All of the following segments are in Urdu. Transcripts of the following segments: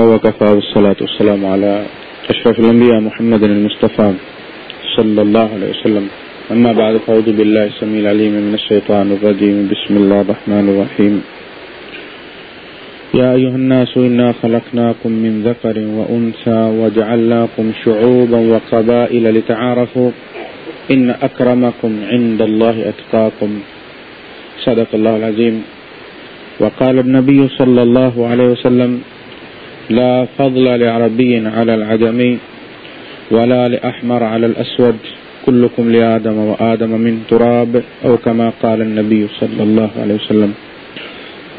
وكفى والصلاة والسلام على أشرف الأنبياء محمد المصطفى صلى الله عليه وسلم. أما بعد، فأعوذ بالله السميع العليم من الشيطان الرجيم. بسم الله الرحمن الرحيم. يا أيها الناس، إنا خلقناكم من ذكر وأنثى وجعلناكم شعوبا وقبائل لتعارفوا إن أكرمكم عند الله أتقاكم. صدق الله العظيم. وقال النبي صلى الله عليه وسلم لا فضل لعربي على العجمي ولا لأحمر على الأسود. كلكم لآدم وآدم من تراب أو كما قال النبي صلى الله عليه وسلم.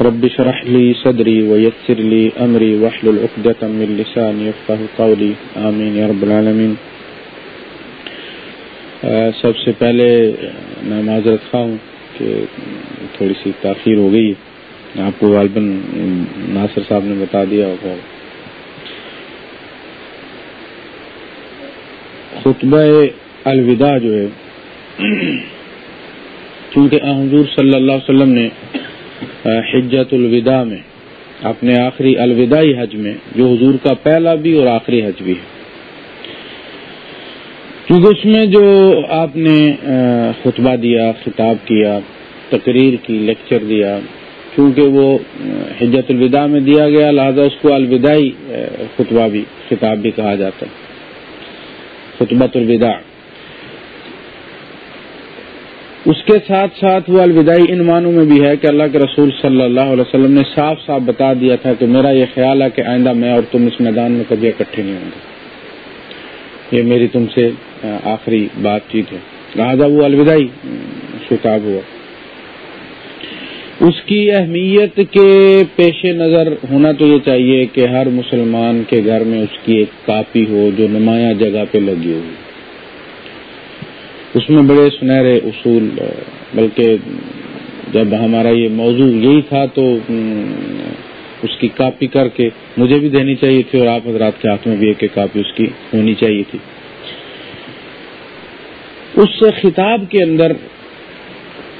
رب شرح لي صدري ويسر لي أمري وحل العقدة من لساني يفقه قولي. آمين يا رب العالمين. سب سے پہلے میں معذرت خواہ ہوں کہ تھوڑی سی تاخیر ہو گئی. آپ کو غالباً ناصر صاحب نے بتا دیا ہوگا. خطبہ الوداع جو ہے، چونکہ حضور صلی اللہ علیہ وسلم نے حجت الوداع میں، اپنے آخری الوداعی حج میں، جو حضور کا پہلا بھی اور آخری حج بھی ہے۔ کیونکہ اس میں جو آپ نے خطبہ دیا، خطاب کیا، تقریر کی، لیکچر دیا کیونکہ وہ حجت الوداع میں دیا گیا، لہذا اس کو الوداعی خطبہ بھی، خطاب بھی کہا جاتا ہے۔ خطبت الوداع۔ اس کے ساتھ ساتھ وہ الوداعی ان معنوں میں بھی ہے کہ اللہ کے رسول صلی اللہ علیہ وسلم نے صاف صاف بتا دیا تھا کہ میرا یہ خیال ہے کہ آئندہ میں اور تم اس میدان میں کبھی اکٹھے نہیں ہوں گے۔ یہ میری تم سے آخری بات چیت ہے۔ لہٰذا وہ الوداعی خطاب ہوا۔ اس کی اہمیت کے پیش نظر ہونا تو یہ چاہیے کہ ہر مسلمان کے گھر میں اس کی ایک کاپی ہو جو نمایاں جگہ پہ لگی ہوئی۔ اس میں بڑے سنہرے اصول، بلکہ جب ہمارا یہ موضوع یہی تھا تو اس کی کاپی کر کے مجھے بھی دینی چاہیے تھی اور آپ حضرات کے ہاتھ میں بھی ایک ایک کاپی اس کی ہونی چاہیے تھی۔ اس خطاب کے اندر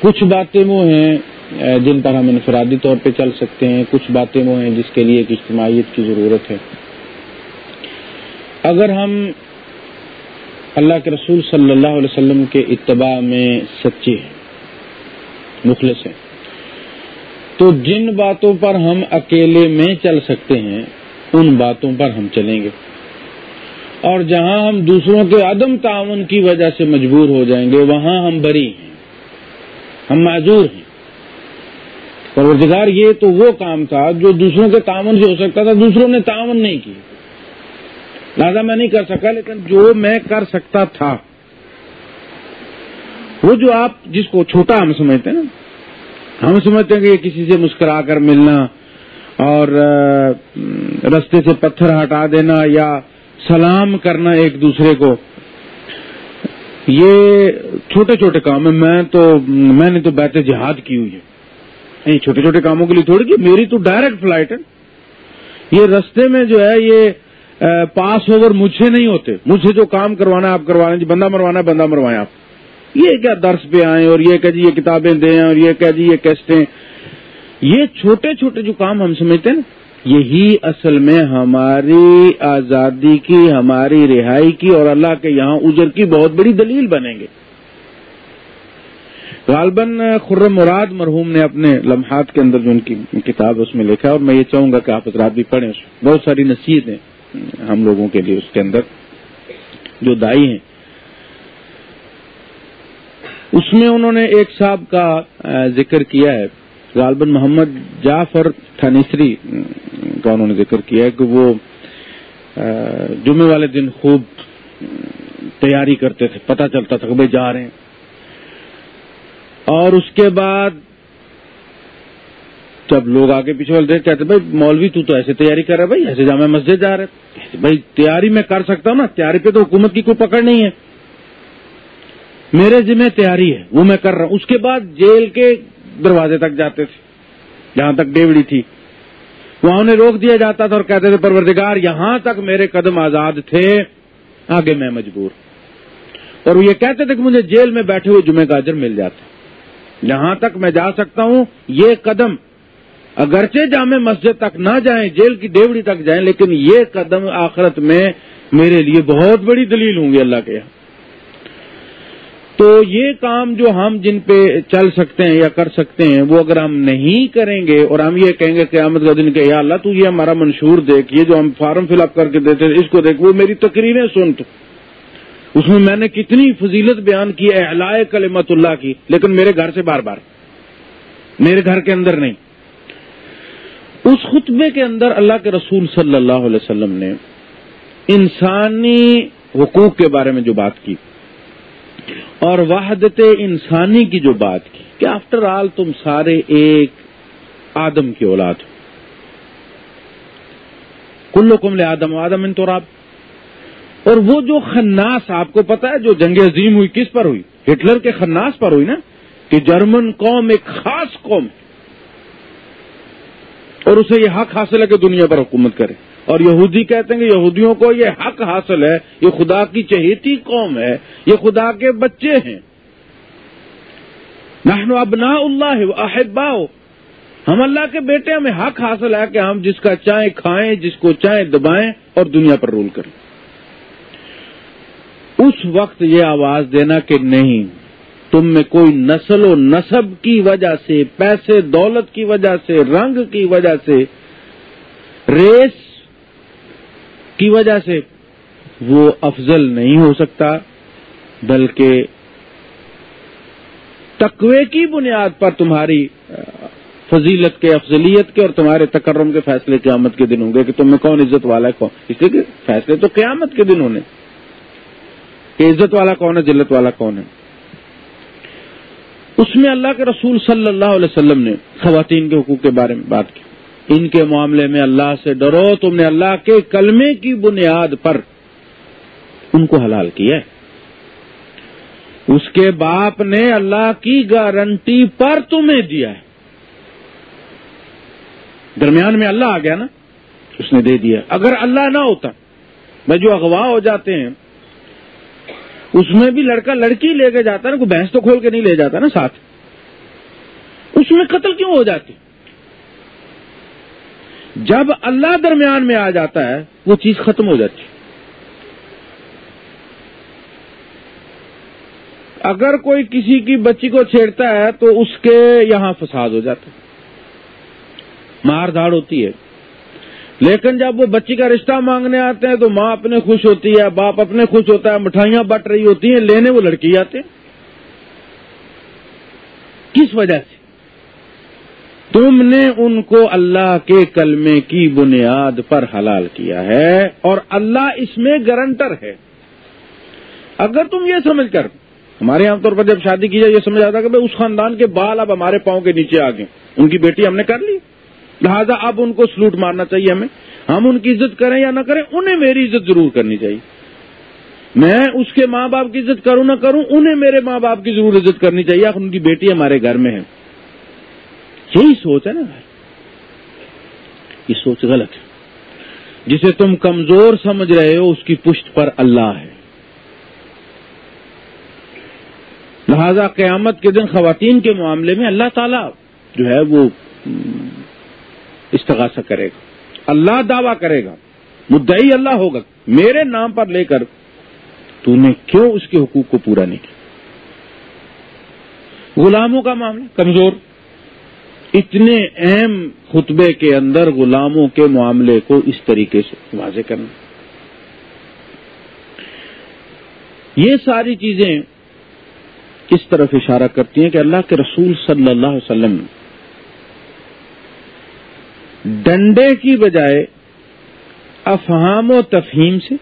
کچھ باتیں وہ ہیں جن پر ہم انفرادی طور پہ چل سکتے ہیں، کچھ باتیں وہ ہیں جس کے لیے ایک اجتماعیت کی ضرورت ہے۔ اگر ہم اللہ کے رسول صلی اللہ علیہ وسلم کے اتباع میں سچے ہیں، مخلص ہیں، تو جن باتوں پر ہم اکیلے میں چل سکتے ہیں، ان باتوں پر ہم چلیں گے۔ اور جہاں ہم دوسروں کے عدم تعاون کی وجہ سے مجبور ہو جائیں گے، وہاں ہم بری ہیں، ہم معذور ہیں۔ پروردگار، یہ تو وہ کام تھا جو دوسروں کے تعاون سے ہو سکتا تھا، دوسروں نے تعاون نہیں کی۔ لہٰذا میں نہیں کر سکا، لیکن جو میں کر سکتا تھا، وہ جو آپ جس کو چھوٹا ہم سمجھتے ہیں نا، ہم سمجھتے ہیں کہ یہ کسی سے مسکرا کر ملنا اور رستے سے پتھر ہٹا دینا یا سلام کرنا ایک دوسرے کو، یہ چھوٹے چھوٹے کام ہیں۔ میں تو، میں نے تو بیت جہاد کی ہوئی ہے۔ نہیں، چھوٹے چھوٹے کاموں کے لیے تھوڑی کہ میری تو ڈائریکٹ فلائٹ ہے۔ یہ رستے میں جو ہے، یہ پاس اوور مجھ سے نہیں ہوتے۔ مجھ سے جو کام کروانا ہے، آپ کروانا جی بندہ مروانا ہے، بندہ مروائیں آپ۔ یہ کیا درس پہ آئیں اور یہ کہ جی یہ کتابیں دیں اور یہ کہ جی یہ کیسٹیں یہ چھوٹے چھوٹے جو کام ہم سمجھتے ہیں یہی اصل میں ہماری آزادی کی، ہماری رہائی کی اور اللہ کے یہاں اجر کی بہت بڑی دلیل بنیں گے۔ غالباً خرم مراد مرحوم نے اپنے لمحات کے اندر جو ان کی کتاب اس میں لکھا اور میں یہ چاہوں گا کہ آپ حضرات بھی پڑھیں بہت ساری نصیحتیں ہم لوگوں کے لیے اس کے اندر جو دائی ہیں۔ اس میں انہوں نے ایک صاحب کا ذکر کیا ہے۔ غالباً محمد جعفر تھانیسری کا انہوں نے ذکر کیا ہے کہ وہ جمعے والے دن خوب تیاری کرتے تھے۔ پتہ چلتا تھا کہ بھائی جا رہے ہیں۔ اور اس کے بعد جب لوگ آگے پیچھے والے کہتے بھائی، مولوی، تو تو ایسے تیاری کر رہا بھائی، ایسے جامع مسجد جا رہے بھائی، تیاری میں کر سکتا ہوں نا؟ تیاری پہ تو حکومت کی کوئی پکڑ نہیں ہے۔ میرے ذمہ تیاری ہے، وہ میں کر رہا ہوں۔ اس کے بعد جیل کے دروازے تک جاتے تھے، جہاں تک ڈیوڑی تھی۔ وہاں انہیں روک دیا جاتا تھا اور کہتے تھے، پروردگار، یہاں تک میرے قدم آزاد تھے، آگے میں مجبور۔ اور وہ یہ کہتے تھے کہ مجھے جیل میں بیٹھے ہوئے جمعہ کا اجر مل جاتا۔ جہاں تک میں جا سکتا ہوں، یہ قدم اگرچہ جامع مسجد تک نہ جائیں، جیل کی ڈیوڑی تک جائیں، لیکن یہ قدم آخرت میں میرے لیے بہت بڑی دلیل ہوں گی اللہ کے یہاں۔ تو یہ کام جو ہم جن پہ چل سکتے ہیں یا کر سکتے ہیں، وہ اگر ہم نہیں کریں گے اور ہم یہ کہیں گے قیامت کا دن کہ یا اللہ تو یہ ہمارا منشور دیکھ، یہ جو ہم فارم فل اپ کر کے دیتے ہیں، اس کو دیکھ، وہ میری تقریریں سن تو۔ اس میں میں نے کتنی فضیلت بیان کی ہے اعلی کلمت اللہ کی، لیکن میرے گھر سے بار بار۔ میرے گھر کے اندر نہیں۔ اس خطبے کے اندر اللہ کے رسول صلی اللہ علیہ وسلم نے انسانی حقوق کے بارے میں جو بات کی اور وحدت انسانی کی جو بات کی، کہ آفٹر آل تم سارے ایک آدم کی اولاد ہو۔ کلو کم لے آدم آدم ان تو اور وہ جو خناس، آپ کو پتا ہے جو جنگ عظیم ہوئی، کس پر ہوئی؟ ہٹلر کے خناس پر ہوئی نا؟ کہ جرمن قوم ایک خاص قوم اور اسے یہ حق حاصل ہے کہ دنیا پر حکومت کرے۔ اور یہودی کہتے ہیں کہ یہودیوں کو یہ حق حاصل ہے، یہ خدا کی چہیتی قوم ہے، یہ خدا کے بچے ہیں۔ نحن ابنا اللہ احبا ہم اللہ کے بیٹے، ہمیں حق حاصل ہے کہ ہم جس کا چائے کھائیں، جس کو چائے دبائیں اور دنیا پر رول کریں۔ اس وقت یہ آواز دینا کہ نہیں، تم میں کوئی نسل و نصب کی وجہ سے، پیسے، دولت کی وجہ سے، رنگ کی وجہ سے، ریس کی وجہ سے وہ افضل نہیں ہو سکتا، بلکہ تقوی کی بنیاد پر تمہاری فضیلت کے، افضلیت کے اور تمہارے تکرم کے فیصلے قیامت کے دن ہوں گے کہ تم میں کون عزت والا ہے، کون؟ اس لیے کہ فیصلے تو قیامت کے دن ہونے۔ کہ عزت والا کون ہے جلت والا کون ہے؟ اس میں اللہ کے رسول صلی اللہ علیہ وسلم نے خواتین کے حقوق کے بارے میں بات کی۔ ان کے معاملے میں اللہ سے ڈرو، تم نے اللہ کے کلمے کی بنیاد پر ان کو حلال کیا ہے۔ اس کے باپ نے اللہ کی گارنٹی پر تمہیں دیا ہے۔ درمیان میں اللہ آ گیا نا، اس نے دے دیا۔ اگر اللہ نہ ہوتا، میں جو اغوا ہو جاتے ہیں اس میں بھی لڑکا لڑکی لے کے جاتا ہے نا، کوئی بھینس تو کھول کے نہیں لے جاتا نا ساتھ۔ اس میں قتل کیوں ہو جاتی؟ جب اللہ درمیان میں آ جاتا ہے، وہ چیز ختم ہو جاتی۔ اگر کوئی کسی کی بچی کو چھیڑتا ہے، تو اس کے یہاں فساد ہو جاتا۔ ہے مار دھاڑ ہوتی ہے۔ لیکن جب وہ بچی کا رشتہ مانگنے آتے ہیں تو ماں اپنے خوش ہوتی ہے، باپ اپنے خوش ہوتا ہے، مٹھائیاں بٹ رہی ہوتی ہیں، لینے وہ لڑکی آتے ہیں۔ کس وجہ سے؟ تم نے ان کو اللہ کے کلمے کی بنیاد پر حلال کیا ہے اور اللہ اس میں گرنٹر ہے۔ اگر تم یہ سمجھ کر، ہمارے عام طور پر جب شادی کی جائے، یہ سمجھ آتا کہ اس خاندان کے بال اب ہمارے پاؤں کے نیچے آ گئے ان کی بیٹی ہم نے کر لی۔ لہذا اب ان کو سلوٹ مارنا چاہیے ہمیں۔ ہم ان کی عزت کریں یا نہ کریں، انہیں میری عزت ضرور کرنی چاہیے۔ میں اس کے ماں باپ کی عزت کروں نہ کروں، انہیں میرے ماں باپ کی ضرور عزت کرنی چاہیے۔ ان کی بیٹی ہمارے گھر میں ہے۔ یہی سوچ ہے نا بھائی۔ یہ سوچ غلط ہے۔ جسے تم کمزور سمجھ رہے ہو، اس کی پشت پر اللہ ہے۔ لہذا قیامت کے دن خواتین کے معاملے میں اللہ تعالی جو ہے وہ استغاثہ کرے گا۔ اللہ دعویٰ کرے گا۔ مدعی اللہ ہوگا۔ میرے نام پر لے کر تو نے کیوں اس کے حقوق کو پورا نہیں کیا؟ غلاموں کا معاملہ کمزور۔ اتنے اہم خطبے کے اندر غلاموں کے معاملے کو اس طریقے سے واضح کرنا۔ یہ ساری چیزیں کس طرف اشارہ کرتی ہیں کہ اللہ کے رسول صلی اللہ علیہ وسلم ڈنڈے کی بجائے افہام و تفہیم سے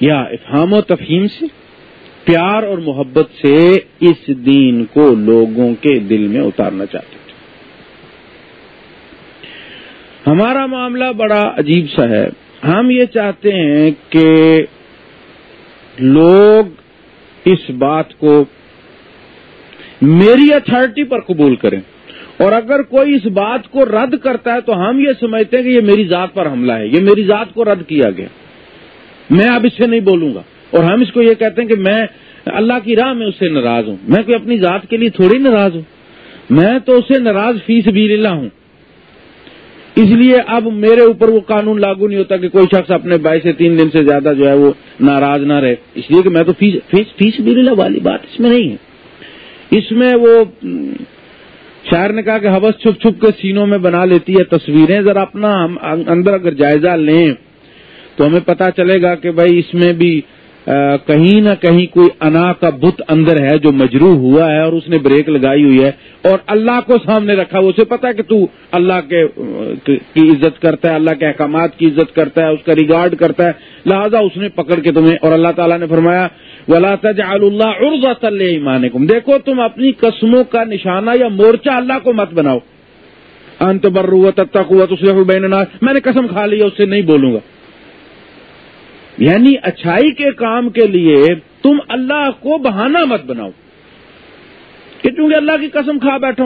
یا افہام و تفہیم سے پیار اور محبت سے اس دین کو لوگوں کے دل میں اتارنا چاہتے تھے۔ ہمارا معاملہ بڑا عجیب سا ہے۔ ہم یہ چاہتے ہیں کہ لوگ اس بات کو میری اتھارٹی پر قبول کریں۔ اور اگر کوئی اس بات کو رد کرتا ہے تو ہم یہ سمجھتے ہیں کہ یہ میری ذات پر حملہ ہے، یہ میری ذات کو رد کیا گیا۔ میں اب اس سے نہیں بولوں گا۔ اور ہم اس کو یہ کہتے ہیں کہ میں اللہ کی راہ میں اس سے ناراض ہوں۔ میں کوئی اپنی ذات کے لیے تھوڑی ناراض ہوں؟ میں تو اسے ناراض فیس بھی للہ ہوں۔ اس لیے اب میرے اوپر وہ قانون لاگو نہیں ہوتا کہ کوئی شخص اپنے بھائی سے تین دن سے زیادہ جو ہے وہ ناراض نہ رہے۔ اس لیے کہ میں تو فیس فیس فیس بھی والی بات اس میں نہیں ہے۔ اس میں وہ شاعر نے کہا کہ حوث چھپ چھپ کے سینوں میں بنا لیتی ہے تصویریں، ذرا اپنا ہم اندر اگر جائزہ لیں تو ہمیں پتا چلے گا کہ بھائی اس میں بھی کہیں نہ کہیں کوئی انا کا بت اندر ہے جو مجروح ہوا ہے اور اس نے بریک لگائی ہوئی ہے اور اللہ کو سامنے رکھا وہ اسے پتا ہے کہ تو اللہ کے کی عزت کرتا ہے، اللہ کے احکامات کی عزت کرتا ہے، اس کا ریگارڈ کرتا ہے۔ لہذا اس نے پکڑ کے تمہیں، اور اللہ تعالیٰ نے فرمایا ولا تجعل اللہ عرض ایمان دیکھو، تم اپنی قسموں کا نشانہ یا مورچہ اللہ کو مت بناؤ۔ انت بروت قوت اس میں نے قسم کھا لی اس سے نہیں بولوں گا۔ یعنی اچھائی کے کام کے لیے تم اللہ کو بہانہ مت بناؤ۔ کہ چونکہ اللہ کی قسم کھا بیٹھا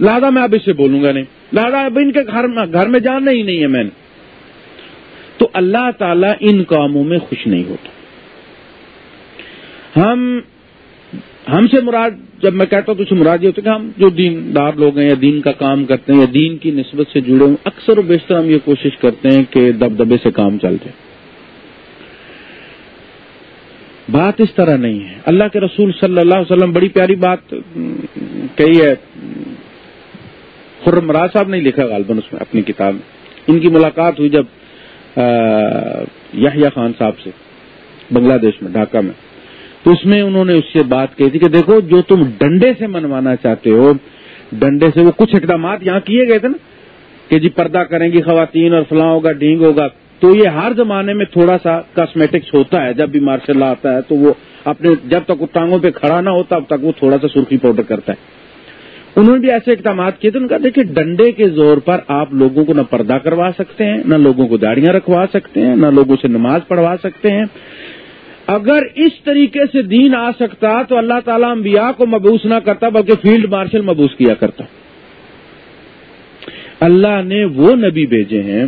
لہٰذا میں اب اس سے بولوں گا نہیں۔ لہٰذا اب ان کے گھر گھر میں جاننا ہی نہیں ہے میں نے۔ تو اللہ تعالیٰ ان کاموں میں خوش نہیں ہوتا۔ ہم ہم سے مراد جب میں کہتا ہوں تو مراد یہ ہوتا ہے کہ ہم جو دین دار لوگ ہیں یا دین کا کام کرتے ہیں یا دین کی نسبت سے جڑے ہوں، اکثر و بیشتر ہم یہ کوشش کرتے ہیں کہ دبدبے سے کام چل جائے۔ بات اس طرح نہیں ہے۔ اللہ کے رسول صلی اللہ علیہ وسلم بڑی پیاری بات کہی ہے۔ خرم راز صاحب نے لکھا غالباً اس میں اپنی کتاب میں۔ ان کی ملاقات ہوئی جب یحییٰ خان صاحب سے بنگلہ دیش میں، ڈھاکہ میں۔ اس میں انہوں نے اس سے بات کہی تھی کہ دیکھو، جو تم ڈنڈے سے منوانا چاہتے ہو، ڈنڈے سے وہ کچھ اقدامات یہاں کیے گئے تھے نا، کہ جی پردہ کریں گی خواتین اور فلاں ہوگا، ڈینگ ہوگا، تو یہ ہر زمانے میں تھوڑا سا کاسمیٹکس ہوتا ہے، جب بھی مارشل لا آتا ہے تو وہ اپنے جب تک وہ ٹانگوں پہ کھڑا نہ ہوتا اب تک وہ تھوڑا سا سرخی پاؤڈر کرتا ہے۔ انہوں نے بھی ایسے اقدامات کیے تھے ان کا دیکھیں ڈنڈے کے زور پر آپ لوگوں کو نہ پردہ کروا سکتے ہیں، نہ لوگوں کو داڑیاں رکھوا سکتے ہیں، نہ لوگوں سے نماز پڑھوا سکتے ہیں اگر اس طریقے سے دین آ سکتا تو اللہ تعالیٰ انبیاء کو مبوس نہ کرتا، بلکہ فیلڈ مارشل مبوس کیا کرتا۔ اللہ نے وہ نبی بھیجے ہیں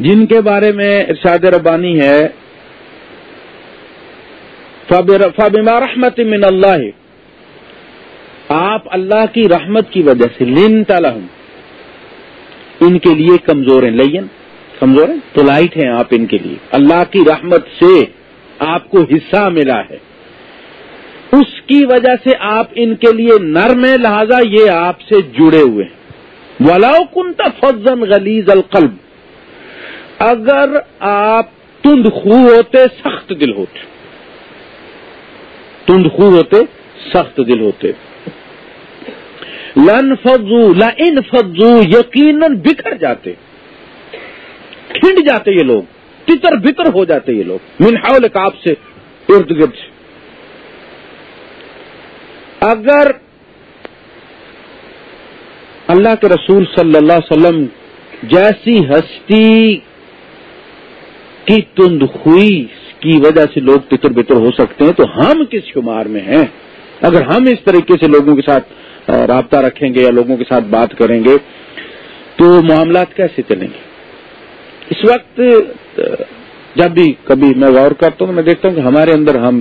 جن کے بارے میں ارشاد ربانی ہے۔ فبما رحمت من اللہ۔ آپ اللہ کی رحمت کی وجہ سے لن تلحم ان کے لیے کمزور ہیں لین کمزور ہیں؟ تو لائٹ ہیں آپ ان کے لیے۔ اللہ کی رحمت سے آپ کو حصہ ملا ہے۔ اس کی وجہ سے آپ ان کے لیے نرم لہذا یہ آپ سے جڑے ہوئے ہیں۔ ولاؤ کنتا فضن غلیز القلب۔ اگر آپ تند خو ہوتے، سخت دل ہوتے۔ تند خو ہوتے، سخت دل ہوتے۔ لن فضو لن فضو یقیناً بکھر جاتے۔ کھنڈ جاتے یہ لوگ۔ تتر بتر ہو جاتے یہ لوگ۔ منہاول کاپ سے ارد گرد۔ سے اگر اللہ کے رسول صلی اللہ علیہ وسلم جیسی ہستی کی تند ہوئی کی وجہ سے لوگ تتر بتر ہو سکتے ہیں تو ہم کس شمار میں ہیں؟ اگر ہم اس طریقے سے لوگوں کے ساتھ رابطہ رکھیں گے یا لوگوں کے ساتھ بات کریں گے تو معاملات کیسے چلیں گے؟ اس وقت جب بھی کبھی میں غور کرتا ہوں تو میں دیکھتا ہوں کہ ہمارے اندر ہم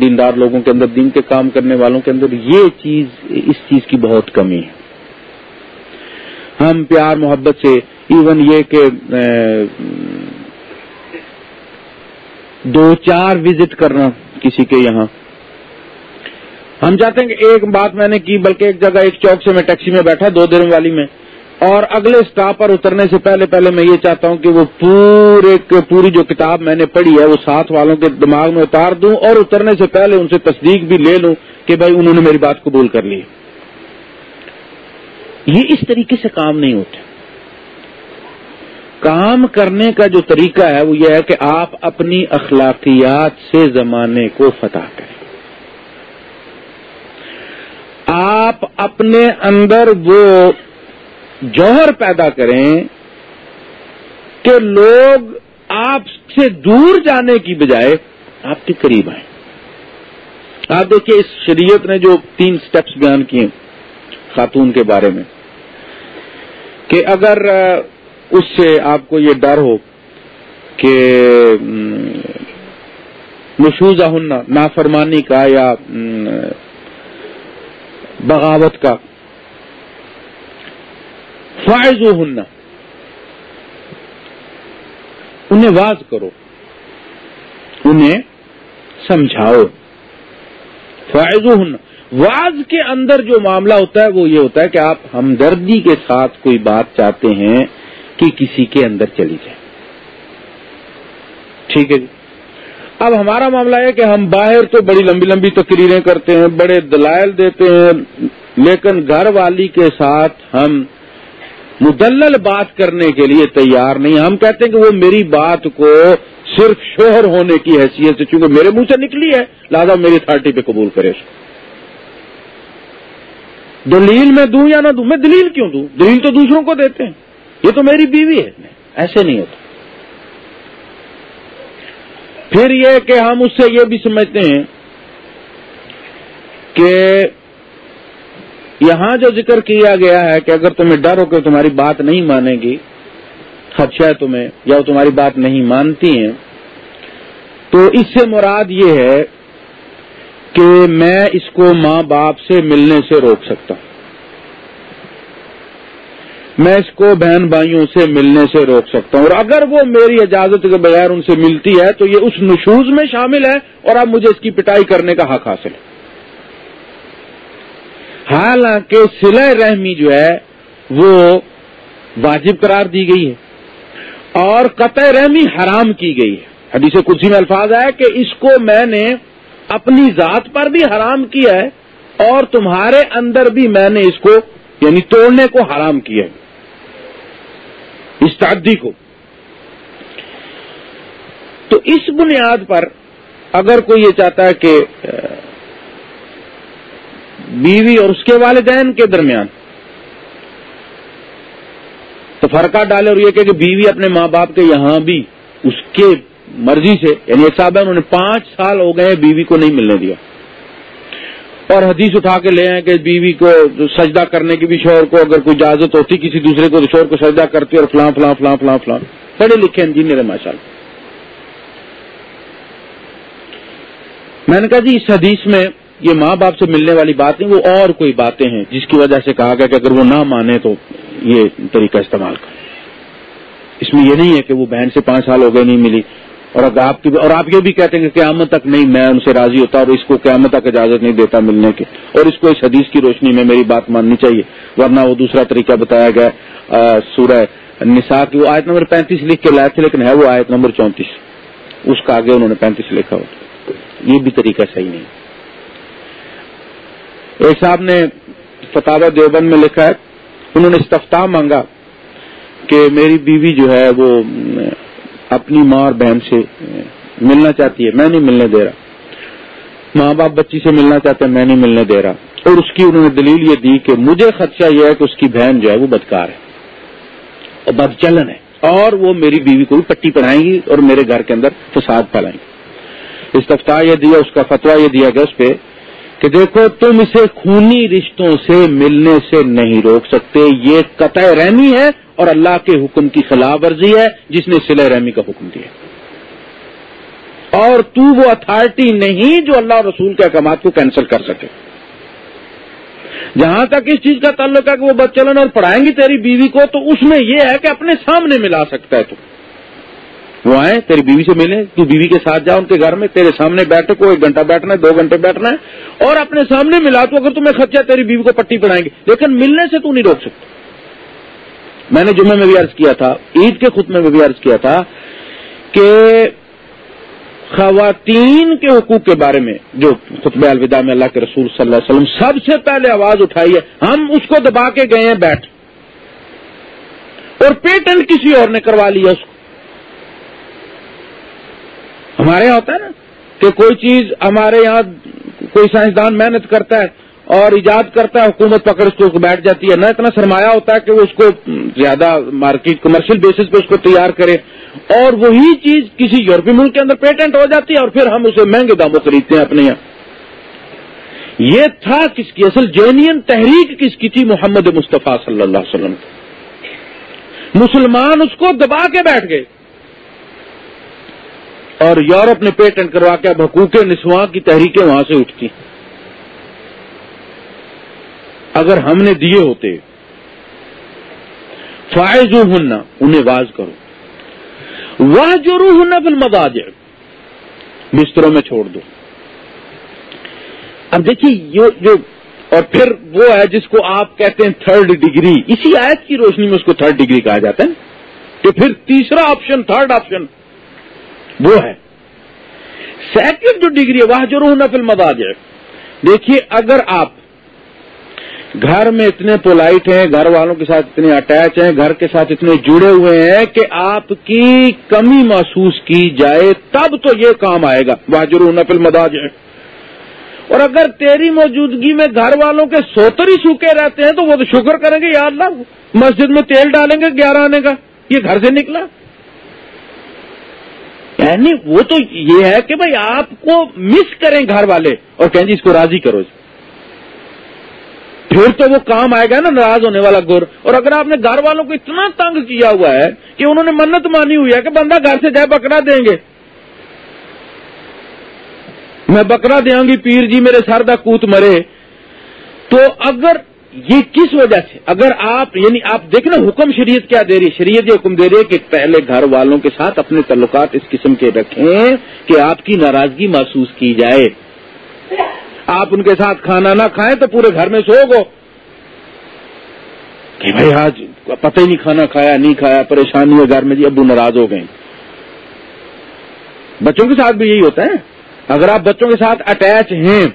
دیندار لوگوں کے اندر، دین کے کام کرنے والوں کے اندر یہ چیز، اس چیز کی بہت کمی ہے۔ ہم پیار، محبت سے ایون یہ کہ دو چار وزٹ کرنا کسی کے یہاں۔ ہم چاہتے ہیں کہ ایک بات میں نے کی، بلکہ ایک جگہ، ایک چوک سے میں ٹیکسی میں بیٹھا، دو دن والی میں۔ اور اگلے اسٹاپ پر اترنے سے پہلے پہلے میں یہ چاہتا ہوں کہ وہ پورے پوری جو کتاب میں نے پڑھی ہے وہ ساتھ والوں کے دماغ میں اتار دوں اور اترنے سے پہلے ان سے تصدیق بھی لے لوں کہ بھائی انہوں نے میری بات قبول کر لی یہ اس طریقے سے کام نہیں ہوتا کام کرنے کا جو طریقہ ہے وہ یہ ہے کہ آپ اپنی اخلاقیات سے زمانے کو فتح کریں۔ آپ اپنے اندر وہ جوہر پیدا کریں کہ لوگ آپ سے دور جانے کی بجائے آپ کے قریب آئیں۔ آپ دیکھیے اس شریعت نے جو تین سٹیپس بیان کیے خاتون کے بارے میں کہ اگر اس سے آپ کو یہ ڈر ہو کہ مشوزہ ہننا نافرمانی کا یا بغاوت کا فائز انہیں واز کرو۔ انہیں سمجھاؤ۔ فائز واز کے اندر جو معاملہ ہوتا ہے وہ یہ ہوتا ہے کہ آپ ہمدردی کے ساتھ کوئی بات چاہتے ہیں کہ کسی کے اندر چلی جائے۔ ٹھیک ہے جی۔ اب ہمارا معاملہ ہے کہ ہم باہر تو بڑی لمبی لمبی تقریریں کرتے ہیں، بڑے دلائل دیتے ہیں، لیکن گھر والی کے ساتھ ہم مدلل بات کرنے کے لیے تیار نہیں۔ ہم کہتے ہیں کہ وہ میری بات کو صرف شوہر ہونے کی حیثیت سے، چونکہ میرے منہ سے نکلی ہے، لہٰذا میری اتارٹی پہ قبول کرے۔ اس کو دلیل میں دوں یا نہ دوں؟ میں دلیل کیوں دوں؟ دلیل تو دوسروں کو دیتے ہیں۔ یہ تو میری بیوی ہے۔ ایسے نہیں ہوتا۔ پھر یہ کہ ہم اس سے یہ بھی سمجھتے ہیں کہ یہاں جو ذکر کیا گیا ہے کہ اگر تمہیں ڈر ہو کہ تمہاری بات نہیں مانے گی، خدشہ ہے تمہیں، یا وہ تمہاری بات نہیں مانتی ہیں، تو اس سے مراد یہ ہے کہ میں اس کو ماں باپ سے ملنے سے روک سکتا ہوں۔ میں اس کو بہن بھائیوں سے ملنے سے روک سکتا ہوں۔ اور اگر وہ میری اجازت کے بغیر ان سے ملتی ہے، تو یہ اس نشوز میں شامل ہے اور اب مجھے اس کی پٹائی کرنے کا حق حاصل ہے۔ حالانکہ سلح رحمی جو ہے، وہ واجب قرار دی گئی ہے۔ اور قطع رحمی حرام کی گئی ہے۔ حدیث کرسی میں الفاظ ہے کہ اس کو میں نے اپنی ذات پر بھی حرام کیا ہے اور تمہارے اندر بھی میں نے اس کو یعنی توڑنے کو حرام کیا ہے۔ اس تعدی کو۔ تو اس بنیاد پر اگر کوئی یہ چاہتا ہے کہ بیوی اور اس کے والدین کے درمیان۔ تو فرقہ ڈالے اور یہ کہ بیوی اپنے ماں باپ کے یہاں بھی اس کے مرضی سے یعنی ایک صاحب ہے انہوں نے پانچ سال ہو گئے بیوی کو نہیں ملنے دیا۔ اور حدیث اٹھا کے لے آئے کہ بیوی کو سجدہ کرنے کی بھی شور کو اگر کوئی اجازت ہوتی، کسی دوسرے کو شور کو سجدہ کرتی اور فلاں فلاں فلاں فلاں فلاں۔ پڑھے لکھے انجینئر ماشاء اللہ میں نے کہا جی اس حدیث میں یہ ماں باپ سے ملنے والی بات نہیں، وہ اور کوئی باتیں ہیں جس کی وجہ سے کہا گیا کہ اگر وہ نہ مانے تو یہ طریقہ استعمال کریں اس میں یہ نہیں ہے کہ وہ بہن سے پانچ سال ہو گئے نہیں ملی۔ اور اگر آپ کی اور آپ یہ بھی کہتے ہیں کہ قیامت تک نہیں، میں ان سے راضی ہوتا اور اس کو قیامت تک اجازت نہیں دیتا ملنے کی اور اس کو اس حدیث کی روشنی میں میری بات ماننی چاہیے، ورنہ وہ دوسرا طریقہ بتایا گیا سورہ نساء کی وہ آیت نمبر پینتیس لکھ کے لائے تھے لیکن ہے وہ آیت نمبر چونتیس۔ اس کا آگے انہوں نے پینتیس لکھا ہو۔ یہ بھی طریقہ صحیح نہیں۔ ایک صاحب نے فتح دیوبند میں لکھا ہے، انہوں نے استفتاح مانگا کہ میری بیوی جو ہے وہ اپنی ماں اور بہن سے ملنا چاہتی ہے، میں نہیں ملنے دے رہا۔ ماں باپ بچی سے ملنا چاہتے ہیں، میں نہیں ملنے دے رہا۔ اور اس کی انہوں نے دلیل یہ دی کہ مجھے خدشہ یہ ہے کہ اس کی بہن جو ہے وہ بدکار ہے، اور بد چلن ہے۔ اور وہ میری بیوی کو بھی پٹی پڑھائیں گی اور میرے گھر کے اندر فساد پھیلائیں گی۔ استفتاح یہ دیا، اس کا فتوا یہ دیا گیا، اس پہ کہ دیکھو تم اسے خونی رشتوں سے ملنے سے نہیں روک سکتے، یہ قطع رحمی ہے اور اللہ کے حکم کی خلاف ورزی ہے، جس نے سلح رحمی کا حکم دیا۔ اور تو وہ اتھارٹی نہیں جو اللہ رسول کے احکامات کو کینسل کر سکے۔ جہاں تک اس چیز کا تعلق ہے کہ وہ بچلن اور پڑھائیں گی تیری بیوی کو، تو اس میں یہ ہے کہ اپنے سامنے ملا سکتا ہے تو۔ وہ آئے تیری بیوی سے ملے تو بیوی کے ساتھ جا ان کے گھر میں، تیرے سامنے بیٹھے کو ایک گھنٹہ بیٹھنا ہے، دو گھنٹے بیٹھنا ہے، اور اپنے سامنے ملا تو اگر تمہیں خرچہ تیری بیوی کو پٹی پڑھائیں گے۔ لیکن ملنے سے تو نہیں روک سکتا میں نے جمعے میں بھی عرض کیا تھا، عید کے خطبے میں بھی عرض کیا تھا کہ خواتین کے حقوق کے بارے میں جو خطب الوداع میں اللہ کے رسول صلی اللہ علیہ وسلم سب سے پہلے آواز اٹھائی ہے، ہم اس کو دبا کے گئے ہیں، بیٹھ۔ اور پیٹنٹ کسی اور نے کروا لیا اس کو ہمارے یہاں ہوتا ہے نا کہ کوئی چیز ہمارے یہاں کوئی سائنسدان محنت کرتا ہے اور ایجاد کرتا ہے، حکومت پکڑ اس کو بیٹھ جاتی ہے۔ نہ اتنا سرمایہ ہوتا ہے کہ وہ اس کو زیادہ مارکیٹ کمرشل بیسس پہ اس کو تیار کرے۔ اور وہی چیز کسی یورپی ملک کے اندر پیٹنٹ ہو جاتی ہے اور پھر ہم اسے مہنگے داموں خریدتے ہیں اپنے یہاں۔ یہ تھا کس کی؟ اصل جینین تحریک کس کی تھی محمد مصطفیٰ صلی اللہ علیہ وسلم مسلمان اس کو دبا کے بیٹھ گئے۔ اور یورپ نے پیٹنٹ کروا کے اب حقوق نسواں کی تحریکیں وہاں سے اٹھتی اگر ہم نے دیے ہوتے فائز ہننا انہیں واز کرو۔ وہ جو روح ہننا فل بستروں میں چھوڑ دو۔ اب دیکھیے، یہ جو، اور پھر وہ ہے جس کو آپ کہتے ہیں تھرڈ ڈگری۔ اسی آیت کی روشنی میں اس کو تھرڈ ڈگری کہا جاتا ہے۔ کہ پھر تیسرا آپشن، تھرڈ آپشن۔ وہ ہے سیکنڈ جو ڈگری ہے وہ جو روح نفل مداج ہے دیکھیے، اگر آپ گھر میں اتنے پولائٹ ہیں، گھر والوں کے ساتھ اتنے اٹیچ ہیں، گھر کے ساتھ اتنے جڑے ہوئے ہیں کہ آپ کی کمی محسوس کی جائے، تب تو یہ کام آئے گا۔ واجر نفل مداج ہے اور اگر تیری موجودگی میں گھر والوں کے سوتر ہی سوکھے رہتے ہیں، تو وہ تو شکر کریں گے، یا اللہ، مسجد میں تیل ڈالیں گے، گیارہ آنے کا، یہ گھر سے نکلا۔ یعنی وہ تو یہ ہے کہ بھائی آپ کو مس کریں گھر والے اور کہیں جی اس کو راضی کرو پھر تو وہ کام آئے گا نا، ناراض ہونے والا گر اور اگر آپ نے گھر والوں کو اتنا تنگ کیا ہوا ہے کہ انہوں نے منت مانی ہوئی ہے کہ بندہ گھر سے جائے بکرا دیں گے۔ میں بکرا دیا گی، پیر جی میرے سر دا کوت مرے۔ تو اگر یہ کس وجہ سے؟ اگر آپ یعنی آپ دیکھیں نا حکم شریعت کیا دے رہی ہے؟ شریعت یہ حکم دے رہی ہے کہ پہلے گھر والوں کے ساتھ اپنے تعلقات اس قسم کے رکھیں کہ آپ کی ناراضگی محسوس کی جائے۔ آپ ان کے ساتھ کھانا نہ کھائیں تو پورے گھر میں سو گو کہ بھائی آج پتہ ہی نہیں کھانا کھایا، نہیں کھایا، پریشانی ہے، گھر میں جی ابو ناراض ہو گئے۔ بچوں کے ساتھ بھی یہی ہوتا ہے۔ اگر آپ بچوں کے ساتھ اٹیچ ہیں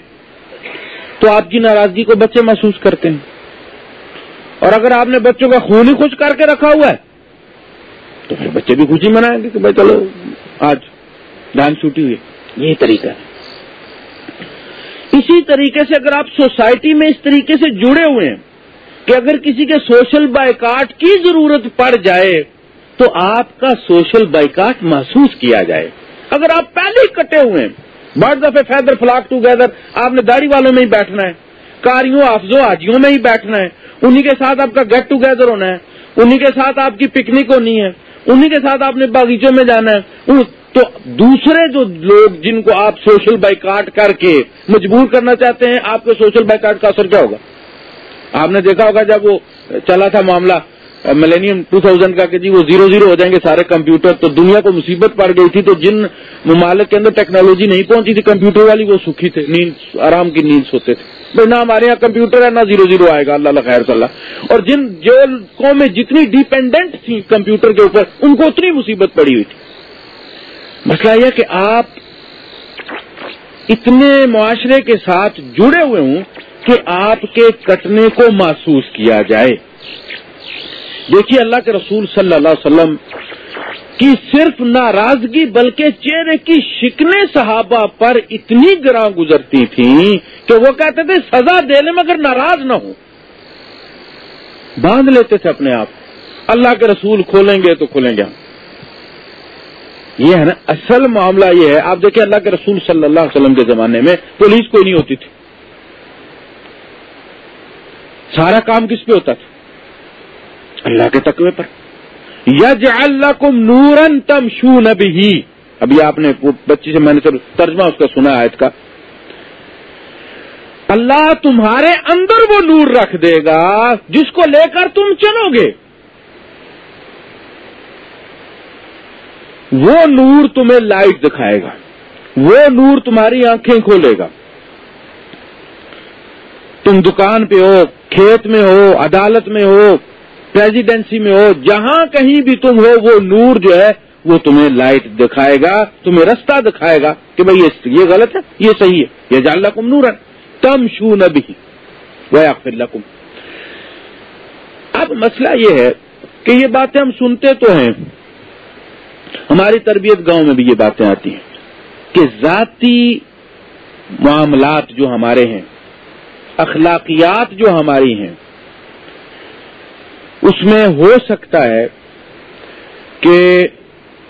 تو آپ کی ناراضگی کو بچے محسوس کرتے ہیں۔ اور اگر آپ نے بچوں کا خون ہی خوش کر کے رکھا ہوا ہے، تو پھر بچے بھی خوشی منائیں گے کہ بھائی چلو، آج ڈانس چھوٹی ہوئی۔ یہی طریقہ ہے۔ اسی طریقے سے اگر آپ سوسائٹی میں اس طریقے سے جڑے ہوئے ہیں کہ اگر کسی کے سوشل بائیکاٹ کی ضرورت پڑ جائے، تو آپ کا سوشل بائیکاٹ محسوس کیا جائے۔ اگر آپ پہلے ہی کٹے ہوئے ہیں برڈ دفعہ فیدر فلاک ٹوگیدر، آپ نے داڑھی والوں میں ہی بیٹھنا ہے، کاریوں، آفزوں، آجیوں میں ہی بیٹھنا ہے، انہی کے ساتھ آپ کا گیٹ ٹوگیدر ہونا ہے، انہی کے ساتھ آپ کی پکنک ہونی ہے، انہی کے ساتھ آپ نے باغیچوں میں جانا ہے۔ تو دوسرے جو لوگ جن کو آپ سوشل بائیکاٹ کر کے مجبور کرنا چاہتے ہیں، آپ کے سوشل بائیکاٹ کا اثر کیا ہوگا؟ آپ نے دیکھا ہوگا جب وہ چلا تھا معاملہ ملینیم ٹو تھاؤزینڈ کا کہ جی وہ زیرو زیرو ہو جائیں گے سارے کمپیوٹر تو دنیا کو مصیبت پڑ گئی تھی تو جن ممالک کے اندر ٹیکنالوجی نہیں پہنچی تھی کمپیوٹر والی وہ سکھی تھے، نیند، آرام کی نیند سوتے تھے۔ بھائی، نہ ہمارے یہاں کمپیوٹر ہے، نہ زیرو زیرو آئے گا، اللہ خیر صلاح اور جن، جو قومیں جتنی ڈیپینڈنٹ تھیں کمپیوٹر کے اوپر، ان کو اتنی مصیبت پڑی ہوئی تھی۔ مسئلہ یہ کہ آپ اتنے معاشرے کے ساتھ جڑے ہوئے ہوں کہ آپ کے کٹنے کو محسوس کیا جائے۔ دیکھیے اللہ کے رسول صلی اللہ علیہ وسلم کی صرف ناراضگی بلکہ چہرے کی شکنے صحابہ پر اتنی گراں گزرتی تھیں کہ وہ کہتے تھے سزا دینے میں اگر ناراض نہ ہو باندھ لیتے تھے اپنے آپ۔ اللہ کے رسول کھولیں گے تو کھولیں گے ہم۔ یہ ہے نا، اصل معاملہ یہ ہے۔ آپ دیکھیں اللہ کے رسول صلی اللہ علیہ وسلم کے زمانے میں پولیس کوئی نہیں ہوتی تھی۔ سارا کام کس پہ ہوتا تھا؟ اللہ کے تقوی پر۔ یج اللہ کو نورن تم شو نبی ابھی آپ نے بچی سے میں نے ترجمہ اس کا سنا ہے کا۔ اللہ تمہارے اندر وہ نور رکھ دے گا جس کو لے کر تم چلو گے۔ وہ نور تمہیں لائٹ دکھائے گا۔ وہ نور تمہاری آنکھیں کھولے گا۔ تم دکان پہ ہو، کھیت میں ہو، عدالت میں ہو پریزیڈینسی میں ہو، جہاں کہیں بھی تم ہو، وہ نور جو ہے وہ تمہیں لائٹ دکھائے گا، تمہیں رستہ دکھائے گا کہ بھائی یہ غلط ہے، یہ صحیح ہے، یہ جان کم نور ہے تم شو نبی وہ لکم۔ اب مسئلہ یہ ہے کہ یہ باتیں ہم سنتے تو ہیں۔ ہماری تربیت گاؤں میں بھی یہ باتیں آتی ہیں کہ ذاتی معاملات جو ہمارے ہیں، اخلاقیات جو ہماری ہیں اس میں ہو سکتا ہے کہ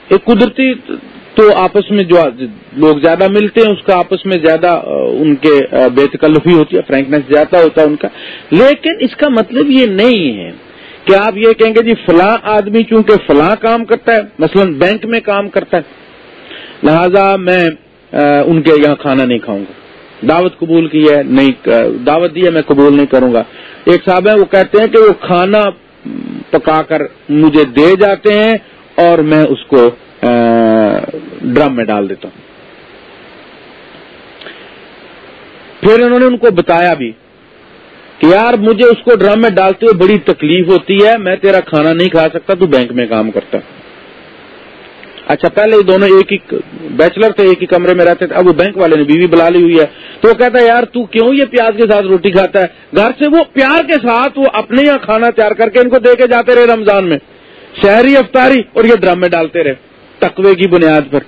ایک قدرتی تو آپس میں جو لوگ زیادہ ملتے ہیں، اس کا آپس میں زیادہ ان کے بے تکلفی ہوتی ہے، فرینکنیس زیادہ ہوتا ہے ان کا۔ لیکن اس کا مطلب یہ نہیں ہے کہ آپ یہ کہیں گے جی فلاں آدمی چونکہ فلاں کام کرتا ہے، مثلا بینک میں کام کرتا ہے، لہذا میں ان کے یہاں کھانا نہیں کھاؤں گا۔ دعوت قبول کی ہے، نہیں دعوت دی ہے، میں قبول نہیں کروں گا۔ ایک صاحب ہے وہ کہتے ہیں کہ وہ کھانا پکا کر مجھے دے جاتے ہیں اور میں اس کو ڈرم میں ڈال دیتا ہوں۔ پھر انہوں نے ان کو بتایا بھی کہ یار مجھے اس کو ڈرم میں ڈالتے ہوئے بڑی تکلیف ہوتی ہے، میں تیرا کھانا نہیں کھا سکتا، تو بینک میں کام کرتا۔ اچھا پہلے دونوں ایک ہی بیچلر تھے، ایک ہی کمرے میں رہتے تھے، اب وہ بینک والے نے بیوی بلا لی ہوئی ہے۔ تو وہ کہتا ہے، یار، تو کیوں یہ پیاز کے ساتھ روٹی کھاتا ہے؟ گھر سے وہ پیار کے ساتھ وہ اپنے یہاں کھانا تیار کر کے ان کو دے کے جاتے رہے رمضان میں۔ شہری افطاری اور یہ ڈرم میں ڈالتے رہے، تقوی کی بنیاد پر۔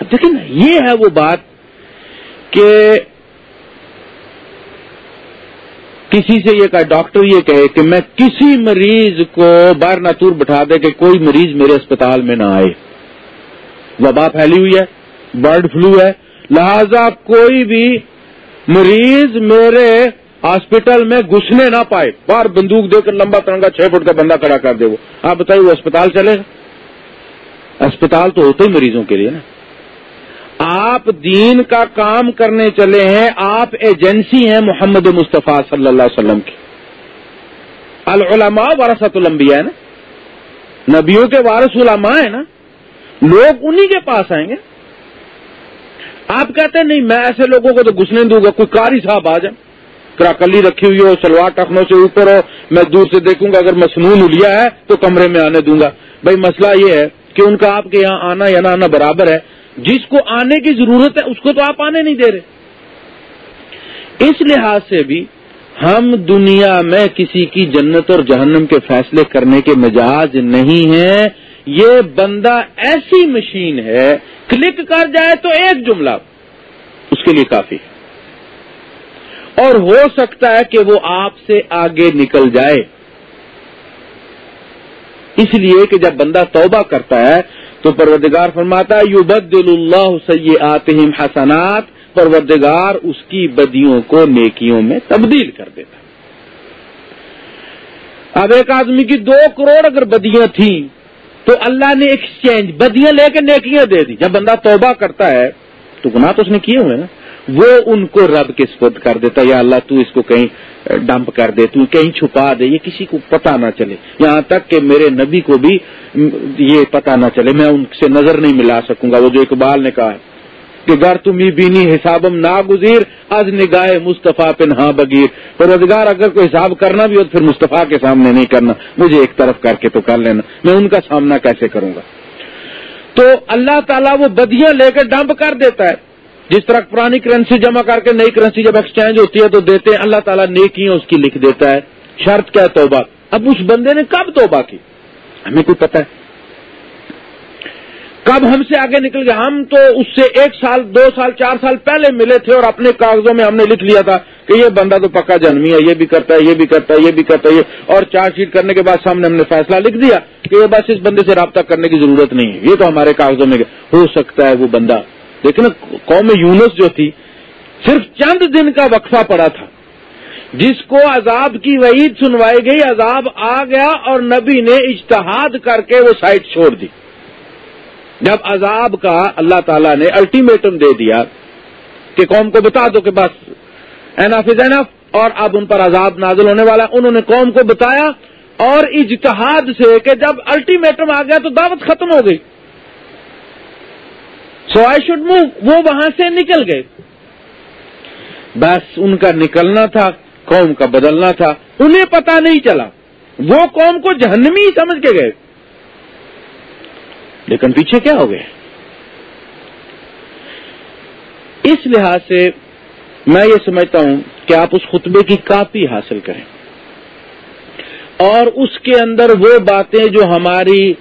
لیکن یہ ہے وہ بات کہ کسی سے یہ کہا، ڈاکٹر یہ کہے کہ میں کسی مریض کو باہر ناتور بٹھا دے کہ کوئی مریض میرے اسپتال میں نہ آئے۔ وبا پھیلی ہوئی ہے، برڈ فلو ہے۔ لہذا کوئی بھی مریض میرے ہاسپٹل میں گھسنے نہ پائے۔ باہر بندوق دے کر لمبا ترنگا چھ فٹ کا بندہ کھڑا کر دے وہ۔ آپ بتائیے وہ اسپتال چلے گا؟ اسپتال تو ہوتے ہی مریضوں کے لیے نا۔ آپ دین کا کام کرنے چلے ہیں، آپ ایجنسی ہیں محمد مصطفیٰ صلی اللہ علیہ وسلم کی۔ العلماء وارثت الانبیاء ہے نا؟ نبیوں کے وارث علماء ہیں نا؟ لوگ انہی کے پاس آئیں گے۔ آپ کہتے ہیں، نہیں، میں ایسے لوگوں کو تو گھسنے دوں گا، کوئی کاری صاحب آ جائے کراکلی رکھی ہوئی ہو سلوار ٹخنوں سے اوپر ہو، میں دور سے دیکھوں گا، اگر مصنون الیا ہے تو کمرے میں آنے دوں گا۔ بھائی، مسئلہ یہ ہے کہ ان کا آپ کے یہاں آنا یا نہ آنا برابر ہے۔ جس کو آنے کی ضرورت ہے، اس کو تو آپ آنے نہیں دے رہے۔ اس لحاظ سے بھی ہم دنیا میں کسی کی جنت اور جہنم کے فیصلے کرنے کے مجاز نہیں ہیں۔ یہ بندہ ایسی مشین ہے، کلک کر جائے تو ایک جملہ اس کے لیے کافی۔ ہے اور ہو سکتا ہے کہ وہ آپ سے آگے نکل جائے۔ اس لیے کہ جب بندہ توبہ کرتا ہے تو پروردگار فرماتا یو بدل اللہ سیئاتہم حسنات، پروردگار اس کی بدیوں کو نیکیوں میں تبدیل کر دیتا اب ایک آدمی کی دو کروڑ اگر بدیاں تھیں، تو اللہ نے ایکسچینج بدیاں لے کے نیکیاں دے دی۔ جب بندہ توبہ کرتا ہے، تو گناہ تو اس نے کیے ہوئے نا۔ وہ ان کو رب کے سپرد کر دیتا یا اللہ تو اس کو کہیں، ڈمپ کر دے، تو کہیں چھپا دے، یہ کسی کو پتا نہ چلے۔ یہاں تک کہ میرے نبی کو بھی یہ پتا نہ چلے، میں ان سے نظر نہیں ملا سکوں گا، وہ جو اقبال نے کہا ہے کہ گر تم بینی حسابم نا گزیر آج نگاہ مصطفیٰ پن ہاں بغیر۔ روزگار اگر کوئی حساب کرنا بھی ہو تو پھر مصطفیٰ کے سامنے نہیں کرنا۔ مجھے ایک طرف کر کے تو کر لینا، میں ان کا سامنا کیسے کروں گا؟ تو اللہ تعالیٰ وہ بدیاں لے کے ڈمپ کر دیتا ہے۔ جس طرح پرانی کرنسی جمع کر کے نئی کرنسی جب ایکسچینج ہوتی ہے تو دیتے ہیں، اللہ تعالیٰ نیکیاں اس کی لکھ دیتا ہے۔ شرط کیا توبہ؟ اب اس بندے نے کب توبہ کی؟ ہمیں کوئی پتہ ہے۔ کب ہم سے آگے نکل گئے؟ ہم تو اس سے ایک سال، دو سال، چار سال پہلے ملے تھے اور اپنے کاغذوں میں ہم نے لکھ لیا تھا کہ یہ بندہ تو پکا جنمی ہے، یہ بھی کرتا ہے، یہ بھی کرتا ہے، یہ بھی کرتا ہے، یہ اور چارج شیٹ کرنے کے بعد سامنے ہم نے فیصلہ لکھ دیا کہ یہ بس اس بندے سے رابطہ کرنے کی ضرورت نہیں ہے۔ یہ تو ہمارے کاغذوں میں ہو سکتا ہے وہ بندہ۔ لیکن قوم یونس جو تھی، صرف چند دن کا وقفہ پڑا تھا۔ جس کو عذاب کی وعید سنوائی گئی، عذاب آ گیا اور نبی نے اجتہاد کر کے وہ سائٹ چھوڑ دی۔ جب عذاب کا اللہ تعالیٰ نے الٹیمیٹم دے دیا کہ قوم کو بتا دو کہ بس اینف از اینف اور اب ان پر عذاب نازل ہونے والا، انہوں نے قوم کو بتایا اور اجتہاد سے کہ جب الٹیمیٹم آ گیا تو دعوت ختم ہو گئی۔ سو آئی شوڈ موو وہ وہاں سے نکل گئے۔ بس ان کا نکلنا تھا۔ قوم کا بدلنا تھا، انہیں پتا نہیں چلا۔ وہ قوم کو جہنمی سمجھ کے گئے۔ لیکن پیچھے کیا ہو گئے؟ اس لحاظ سے میں یہ سمجھتا ہوں کہ آپ اس خطبے کی کاپی حاصل کریں۔ اور اس کے اندر وہ باتیں جو ہماری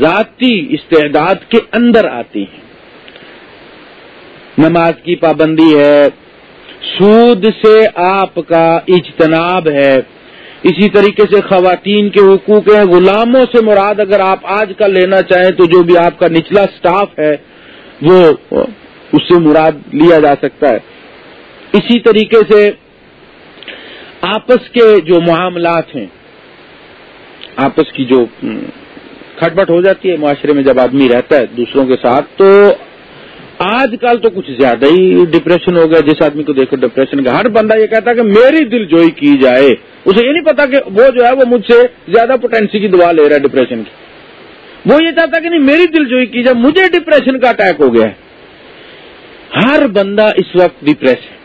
ذاتی استعداد کے اندر آتی ہیں۔ نماز کی پابندی ہے سود سے آپ کا اجتناب ہے۔ اسی طریقے سے خواتین کے حقوق ہیں۔ غلاموں سے مراد اگر آپ آج کا لینا چاہیں تو جو بھی آپ کا نچلا سٹاف ہے، وہ اس سے مراد لیا جا سکتا ہے۔ اسی طریقے سے آپس کے جو معاملات ہیں، آپس کی جو کھٹبٹ ہو جاتی ہے، معاشرے میں جب آدمی رہتا ہے دوسروں کے ساتھ، تو آج کل تو کچھ زیادہ ہی ڈپریشن ہو گیا۔ جس آدمی کو دیکھو ڈپریشن کا، ہر بندہ یہ کہتا ہے کہ میری دل جوئی کی جائے۔ اسے یہ نہیں پتا کہ وہ جو ہے وہ مجھ سے زیادہ پوٹینسی کی دعا لے رہا ہے ڈپریشن کی۔ وہ یہ چاہتا کہ نہیں، میری دل جوئی کی جائے، مجھے ڈپریشن کا اٹیک ہو گیا ہے۔ ہر بندہ اس وقت ڈپریس ہے۔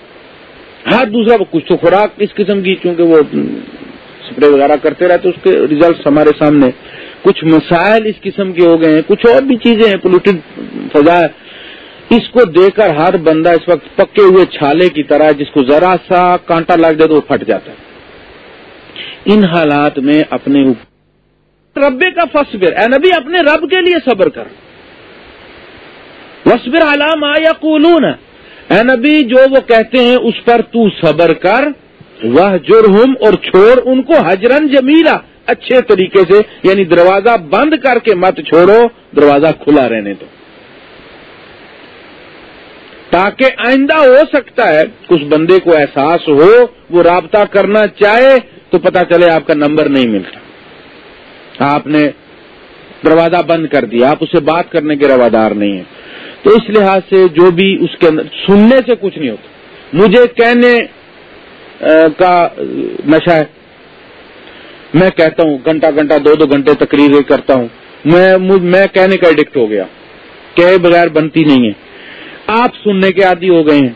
ہر دوسرا کچھ تو خوراک اس قسم کی کیونکہ وہ اسپرے وغیرہ کرتے رہتے، اس کے ریزلٹس ہمارے سامنے۔ کچھ مسائل اس قسم کے ہو گئے ہیں، کچھ اور بھی چیزیں ہیں پولوٹیڈ فضا ہے۔ اس کو دیکھ کر ہر بندہ اس وقت پکے ہوئے چھالے کی طرح جس کو ذرا سا کانٹا لگ جائے تو وہ پھٹ جاتا ہے۔ ان حالات میں اپنے ربے کا فصبر اے نبی اپنے رب کے لیے صبر کر۔ وصبر علام یا قولون اے نبی، جو وہ کہتے ہیں اس پر تو صبر کر وہ جرہم اور چھوڑ ان کو حجرن جمیلا۔ اچھے طریقے سے یعنی دروازہ بند کر کے مت چھوڑو، دروازہ کھلا رہنے دو۔ تاکہ آئندہ ہو سکتا ہے کچھ بندے کو احساس ہو، وہ رابطہ کرنا چاہے تو پتا چلے آپ کا نمبر نہیں ملتا۔ آپ نے دروازہ بند کر دیا، آپ اسے بات کرنے کے روادار نہیں ہیں۔ تو اس لحاظ سے جو بھی اس کے اندر سننے سے کچھ نہیں ہوتا۔ مجھے کہنے کا نشہ ہے۔ میں کہتا ہوں، گھنٹہ گھنٹہ، دو دو گھنٹے تقریر کرتا ہوں۔ میں میں کہنے کا ایڈکٹ ہو گیا کہ بغیر بنتی نہیں ہے۔ آپ سننے کے عادی ہو گئے ہیں۔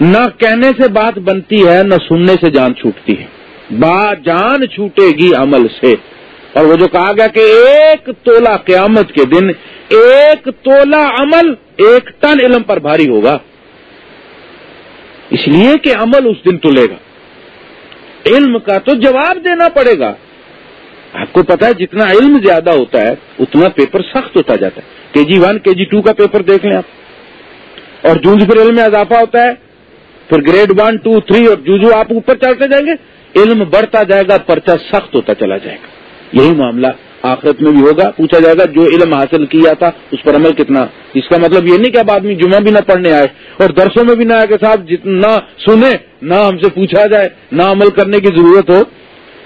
نہ کہنے سے بات بنتی ہے، نہ سننے سے جان چھوٹتی ہے۔ بات جان چھوٹے گی عمل سے۔ اور وہ جو کہا گیا کہ ایک تولا قیامت کے دن ایک تولا عمل ایک ٹن علم پر بھاری ہوگا۔ اس لیے کہ عمل اس دن تلے گا۔ علم کا تو جواب دینا پڑے گا۔ آپ کو پتا ہے، جتنا علم زیادہ ہوتا ہے، اتنا پیپر سخت ہوتا جاتا ہے۔ کے جی ون، کے جی ٹو کا پیپر دیکھ لیں آپ۔ اور جونج پھر علم میں اضافہ ہوتا ہے، پھر گریڈ ون ٹو تھری اور جو جو آپ اوپر چلتے جائیں گے، علم بڑھتا جائے گا، پرچہ سخت ہوتا چلا جائے گا۔ یہی معاملہ آخرت میں بھی ہوگا، پوچھا جائے گا جو علم حاصل کیا تھا، اس پر عمل کتنا۔ اس کا مطلب یہ نہیں کہ اب آدمی جمعہ بھی نہ پڑھنے آئے اور درسوں میں بھی نہ آئے کہ صاحب جتنا سنے، نہ ہم سے پوچھا جائے، نہ عمل کرنے کی ضرورت ہو۔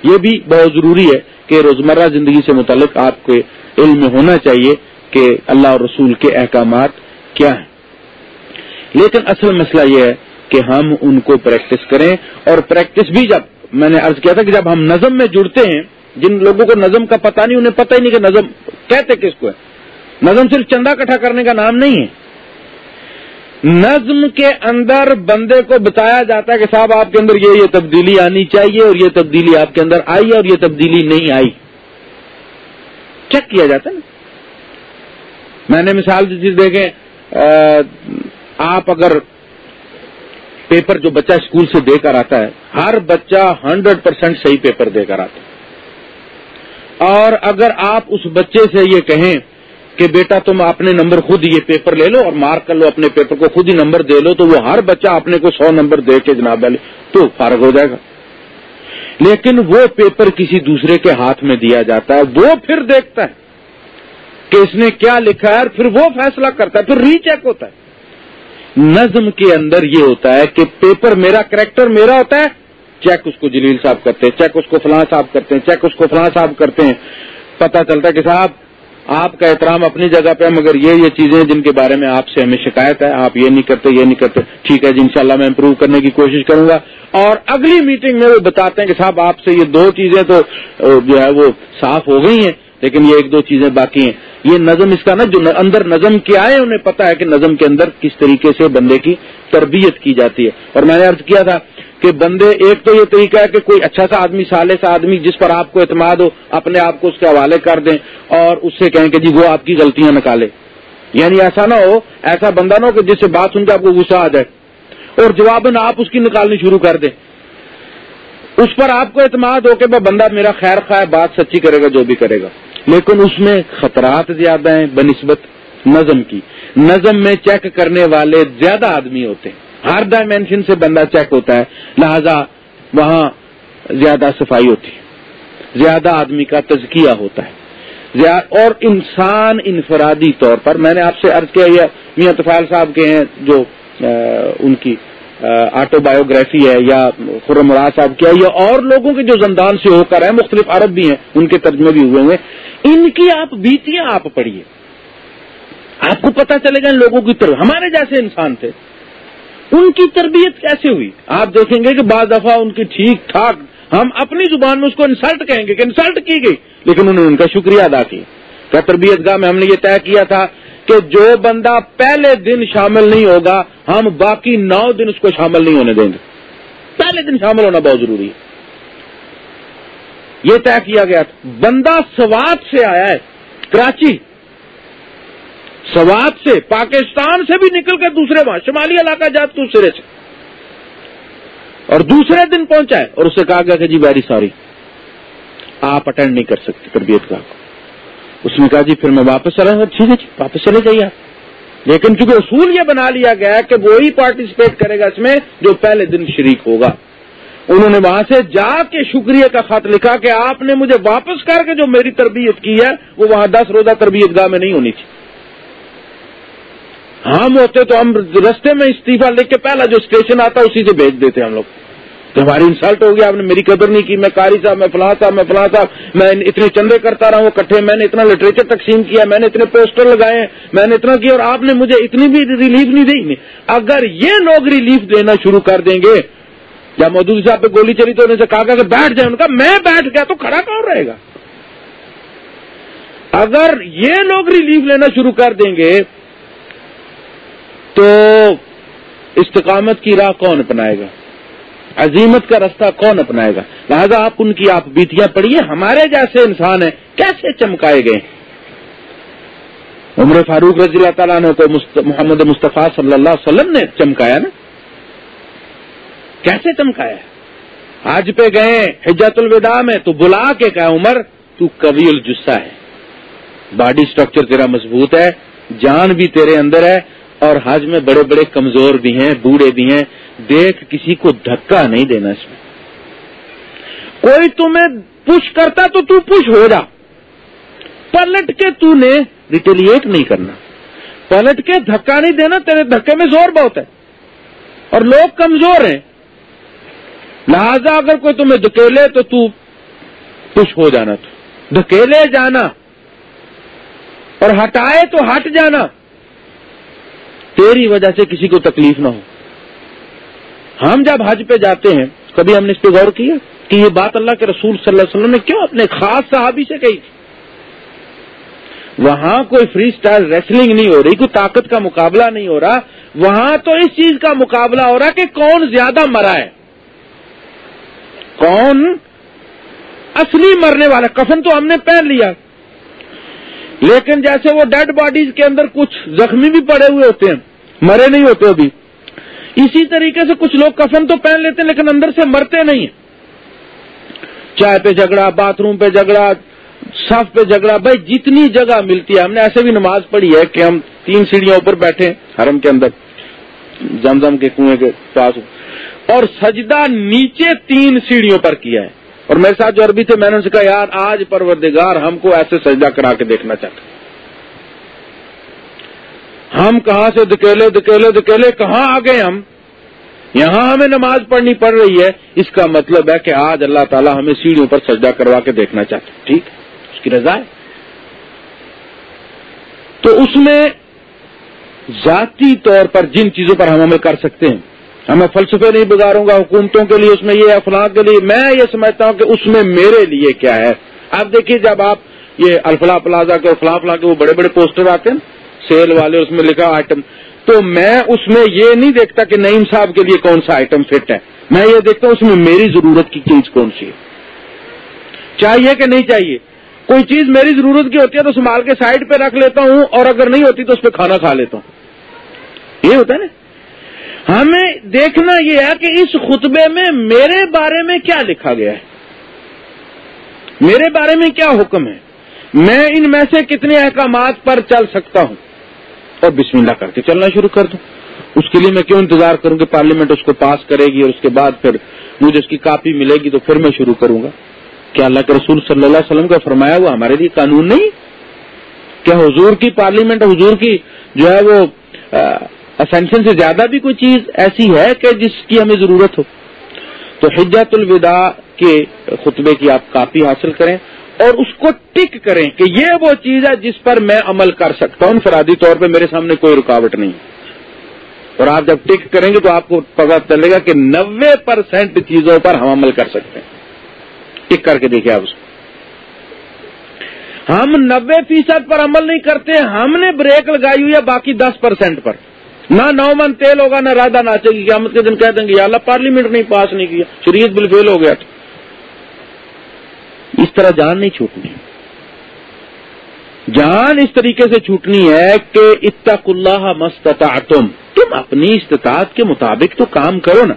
یہ بھی بہت ضروری ہے کہ روزمرہ زندگی سے متعلق آپ کے علم میں ہونا چاہیے کہ اللہ اور رسول کے احکامات کیا ہیں۔ لیکن اصل مسئلہ یہ ہے کہ ہم ان کو پریکٹس کریں اور پریکٹس بھی جب میں نے ارض کیا تھا کہ جب ہم نظم میں جڑتے ہیں، جن لوگوں کو نظم کا پتہ نہیں، انہیں پتہ ہی نہیں کہ نظم کہتے کس کو ہے۔ نظم صرف چندہ کٹھا کرنے کا نام نہیں ہے۔ نظم کے اندر بندے کو بتایا جاتا ہے کہ صاحب، آپ کے اندر یہ یہ تبدیلی آنی چاہیے اور یہ تبدیلی آپ کے اندر آئی اور یہ تبدیلی نہیں آئی۔ چیک کیا جاتا ہے۔ نا میں نے مثال دیکھیں آپ اگر پیپر جو بچہ اسکول سے دے کر آتا ہے، ہر بچہ ہنڈریڈ پرسینٹ صحیح پیپر دے کر آتا ہے۔ اور اگر آپ اس بچے سے یہ کہیں کہ بیٹا تم اپنے نمبر خود یہ پیپر لے لو اور مارک کر لو، اپنے پیپر کو خود ہی نمبر دے لو، تو وہ ہر بچہ اپنے کو سو نمبر دے کے جناب لے تو فارغ ہو جائے گا۔ لیکن وہ پیپر کسی دوسرے کے ہاتھ میں دیا جاتا ہے، وہ پھر دیکھتا ہے کہ اس نے کیا لکھا ہے اور پھر وہ فیصلہ کرتا ہے، پھر ری چیک ہوتا ہے۔ نظم کے اندر یہ ہوتا ہے کہ پیپر میرا کریکٹر میرا ہوتا ہے، چیک اس کو جلیل صاحب کرتے ہیں، چیک اس کو فلاں صاحب کرتے ہیں، چیک اس کو فلاں صاحب کرتے ہیں۔ پتا چلتا ہے کہ صاحب، آپ کا احترام اپنی جگہ پہ مگر یہ یہ چیزیں جن کے بارے میں آپ سے ہمیں شکایت ہے، آپ یہ نہیں کرتے، یہ نہیں کرتے۔ ٹھیک ہے جی انشاءاللہ میں امپروو کرنے کی کوشش کروں گا۔ اور اگلی میٹنگ میں وہ بتاتے ہیں کہ صاحب، آپ سے یہ دو چیزیں تو جو ہے وہ صاف ہو گئی ہیں، لیکن یہ ایک دو چیزیں باقی ہیں۔ یہ نظم اس کا نا جو اندر نظم کے آئے انہیں پتا ہے کہ نظم کے اندر کس طریقے سے بندے کی تربیت کی جاتی ہے۔ اور میں نے ارض کیا تھا کہ بندے ایک تو یہ طریقہ ہے کہ کوئی اچھا سا آدمی، سالے سا آدمی جس پر آپ کو اعتماد ہو، اپنے آپ کو اس کے حوالے کر دیں اور اس سے کہیں کہ جی وہ آپ کی غلطیاں نکالے۔ یعنی ایسا نہ ہو، ایسا بندہ نہ ہو کہ جس سے بات سن کے آپ کو غصہ آ جائے اور جواب آپ اس کی نکالنی شروع کر دیں۔ اس پر آپ کو اعتماد ہو کہ بندہ میرا خیر خواہ بات سچی کرے گا، جو بھی کرے گا۔ لیکن اس میں خطرات زیادہ ہیں، بنسبت نظم کی۔ نظم میں چیک کرنے والے زیادہ آدمی ہوتے ہیں۔ ہر ڈائمینشن سے بندہ چیک ہوتا ہے، لہذا وہاں زیادہ صفائی ہوتی ہے۔ زیادہ آدمی کا تزکیہ ہوتا ہے۔ اور انسان انفرادی طور پر، میں نے آپ سے عرض کیا، یہ میاں طفال صاحب کے ہیں جو ان کی آٹو بایوگرافی ہے، یا خرم مراد صاحب کیا، یا اور لوگوں کے جو زندان سے ہو کر ہیں، مختلف عرب بھی ہیں، ان کے ترجمے بھی ہوئے ہوئے۔ ان کی آپ بیتیاں آپ پڑھیے۔ آپ کو پتا چلے گا ان لوگوں کی طرف ہمارے جیسے انسان تھے۔ ان کی تربیت کیسے ہوئی؟ آپ دیکھیں گے کہ بعض دفعہ ان کی ٹھیک ٹھاک ہم اپنی زبان میں اس کو انسلٹ کہیں گے کہ انسلٹ کی گئی، لیکن انہوں نے ان کا شکریہ ادا کیا۔ کیا تربیت گاہ میں ہم نے یہ طے کیا تھا کہ جو بندہ پہلے دن شامل نہیں ہوگا، ہم باقی نو دن اس کو شامل نہیں ہونے دیں گے۔ پہلے دن شامل ہونا بہت ضروری ہے۔ یہ طے کیا گیا تھا۔ بندہ سوات سے آیا ہے، کراچی۔ سوات سے، پاکستان سے بھی نکل کے دوسرے وہاں، شمالی علاقہ جات دوسرے سے۔ اور دوسرے دن پہنچا ہے اور اسے کہا گیا کہ جی ویری سوری، آپ اٹینڈ نہیں کر سکتے تربیت کا۔ اس نے کہا جی پھر میں واپس چلا ٹھیک ہے جی واپس چلے جائیے آپ۔ لیکن چونکہ اصول یہ بنا لیا گیا کہ وہی پارٹیسپیٹ کرے گا اس میں جو پہلے دن شریک ہوگا۔ انہوں نے وہاں سے جا کے شکریہ کا خط لکھا کہ آپ نے مجھے واپس کر کے جو میری تربیت کی ہے، وہ وہاں دس روزہ تربیت گاہ میں نہیں ہونی تھی ہم ہوتے تو ہم رستے میں استعفی لے کے پہلا جو اسٹیشن آتا اسی سے بھیج دیتے ہم لوگ۔ کہ ہماری انسلٹ ہو گیا آپ نے میری قدر نہیں کی، میں کاری صاحب، میں فلاں صاحب، میں فلاں صاحب، میں اتنے چندے کرتا رہا ہوں کٹھے میں نے اتنا لٹریچر تقسیم کیا، میں نے اتنے پوسٹر لگائے، میں نے اتنا کیا اور آپ نے مجھے اتنی بھی ریلیف نہیں دی۔ اگر یہ لوگ ریلیف دینا شروع کر دیں گے یا مودودی صاحب پہ گولی چلی تو انہیں سے کہا کہ بیٹھ جائے ان کا، میں بیٹھ گیا تو کھڑا کون رہے گا؟ اگر یہ لوگ ریلیف لینا شروع کر دیں گے تو استقامت کی راہ کون اپنائے گا؟ عظیمت کا رستہ کون اپنائے گا؟ لہذا آپ ان کی آپ بیتیاں پڑھیے، ہمارے جیسے انسان ہیں، کیسے چمکائے گئے؟ عمر فاروق رضی اللہ تعالیٰ نے تو محمد مصطفیٰ صلی اللہ علیہ وسلم نے چمکایا نا؟ کیسے چمکایا آج پہ گئے حجت الوداع میں، تو بلا کے کہا عمر، تو کبھی الجسا ہے۔ باڈی اسٹرکچر تیرا مضبوط ہے، جان بھی تیرے اندر ہے، اور حج میں بڑے بڑے کمزور بھی ہیں، بوڑھے بھی ہیں۔ دیکھ، کسی کو دھکا نہیں دینا اس میں۔ کوئی تمہیں پش کرتا تو تو پش ہو جا۔ پلٹ کے تو نے ریٹیلیٹ نہیں کرنا۔ پلٹ کے دھکا نہیں دینا، تیرے دھکے میں زور بہت ہے۔ اور لوگ کمزور ہیں لہذا اگر کوئی تمہیں دھکیلے تو تو پش ہو جانا تو۔ دھکیلے جانا اور ہٹائے تو ہٹ جانا۔ تیری وجہ سے کسی کو تکلیف نہ ہو۔ ہم جب حج پہ جاتے ہیں، کبھی ہم نے اس پہ غور کیا کہ یہ بات اللہ کے رسول صلی اللہ علیہ وسلم نے کیوں اپنے خاص صحابی سے کہی تھی؟ وہاں کوئی فری اسٹائل ریسلنگ نہیں ہو رہی، کوئی طاقت کا مقابلہ نہیں ہو رہا۔ وہاں تو اس چیز کا مقابلہ ہو رہا کہ کون زیادہ مرا ہے۔ کون اصلی مرنے والا کفن تو ہم نے پہن لیا لیکن جیسے وہ ڈیڈ باڈیز کے اندر کچھ زخمی بھی پڑے ہوئے ہوتے ہیں، مرے نہیں ہوتے ابھی۔ اسی طریقے سے کچھ لوگ کفن تو پہن لیتے ہیں، لیکن اندر سے مرتے نہیں چائے پہ جھگڑا، باتھ روم پہ جھگڑا، صف پہ جھگڑا، بھائی جتنی جگہ ملتی ہے، ہم نے ایسے بھی نماز پڑھی ہے کہ ہم تین سیڑھیوں اوپر بیٹھے حرم کے اندر، زمزم کے کنویں کے پاس۔ اور سجدہ نیچے تین سیڑھیوں پر کیا ہے۔ اور میرے ساتھ جو عربی تھے، میں نے کہا، یار، آج پروردگار ہم کو ایسے سجدہ کرا کے دیکھنا چاہتے ہم کہاں سے دکیلے دکیلے دکیلے، کہاں آ گئے ہم؟ یہاں ہمیں نماز پڑھنی پڑ رہی ہے۔ اس کا مطلب ہے کہ آج اللہ تعالیٰ ہمیں سیڑھیوں پر سجدہ کروا کے دیکھنا چاہتے ٹھیک؟ اس کی رضا ہے۔ تو اس میں ذاتی طور پر جن چیزوں پر ہم عمل کر سکتے ہیں میں فلسفے نہیں بگاڑوں گا، حکومتوں کے لیے، اس میں یہ افلاح کے لیے، میں یہ سمجھتا ہوں کہ اس میں میرے لیے کیا ہے۔ آپ دیکھیے جب آپ یہ الفلا پلازا کے فلاں فلاں کے وہ بڑے بڑے پوسٹر آتے ہیں، سیل والے، اس میں لکھا آئٹم تو میں اس میں یہ نہیں دیکھتا کہ نعیم صاحب کے لیے کون سا آئٹم فٹ ہے۔ میں یہ دیکھتا ہوں اس میں میری ضرورت کی چیز کون سی ہے۔ چاہیے کہ نہیں چاہیے؟ کوئی چیز میری ضرورت کی ہوتی ہے تو سنبھال کے سائڈ پہ رکھ لیتا ہوں اور اگر نہیں ہوتی تو اس پہ کھانا کھا لیتا ہوں۔ یہ ہوتا ہے نا؟ ہمیں دیکھنا یہ ہے کہ اس خطبے میں میرے بارے میں کیا لکھا گیا ہے؟ میرے بارے میں کیا حکم ہے؟ میں ان میں سے کتنے احکامات پر چل سکتا ہوں؟ اور بسم اللہ کر کے چلنا شروع کر دوں اس کے لیے میں کیوں انتظار کروں کہ پارلیمنٹ اس کو پاس کرے گی اور اس کے بعد پھر مجھے اس کی کاپی ملے گی تو پھر میں شروع کروں گا؟ کیا اللہ کے رسول صلی اللہ علیہ وسلم کا فرمایا ہوا ہمارے لیے قانون نہیں؟ کیا حضور کی پارلیمنٹ، حضور کی جو ہے وہ اسینشن سے زیادہ بھی کوئی چیز ایسی ہے کہ جس کی ہمیں ضرورت ہو؟ تو حجت الوداع کے خطبے کی آپ کاپی حاصل کریں اور اس کو ٹک کریں کہ یہ وہ چیز ہے جس پر میں عمل کر سکتا ہوں۔ فرادی طور پہ میرے سامنے کوئی رکاوٹ نہیں اور آپ جب ٹک کریں گے تو آپ کو پتا چلے گا کہ نوے پرسینٹ چیزوں پر ہم عمل کر سکتے ہیں۔ ٹک کر کے دیکھیں آپ اس کو۔ ہم نبے فیصد پر عمل نہیں کرتے، ہم نے بریک لگائی ہوئی ہے باقی دس پرسینٹ پر۔ نہ نو من تیل ہوگا، نہ رادا ناچے گی۔ قیامت کے دن کہہ دیں گے، یا اللہ پارلیمنٹ نہیں پاس نہیں کیا۔ شریعت بل فیل ہو گیا تھا۔ اس طرح جان نہیں چھوٹنی۔ جان اس طریقے سے چھوٹنی ہے کہ اتق اللہ مستتا تم تم اپنی استطاعت کے مطابق تو کام کرو نا۔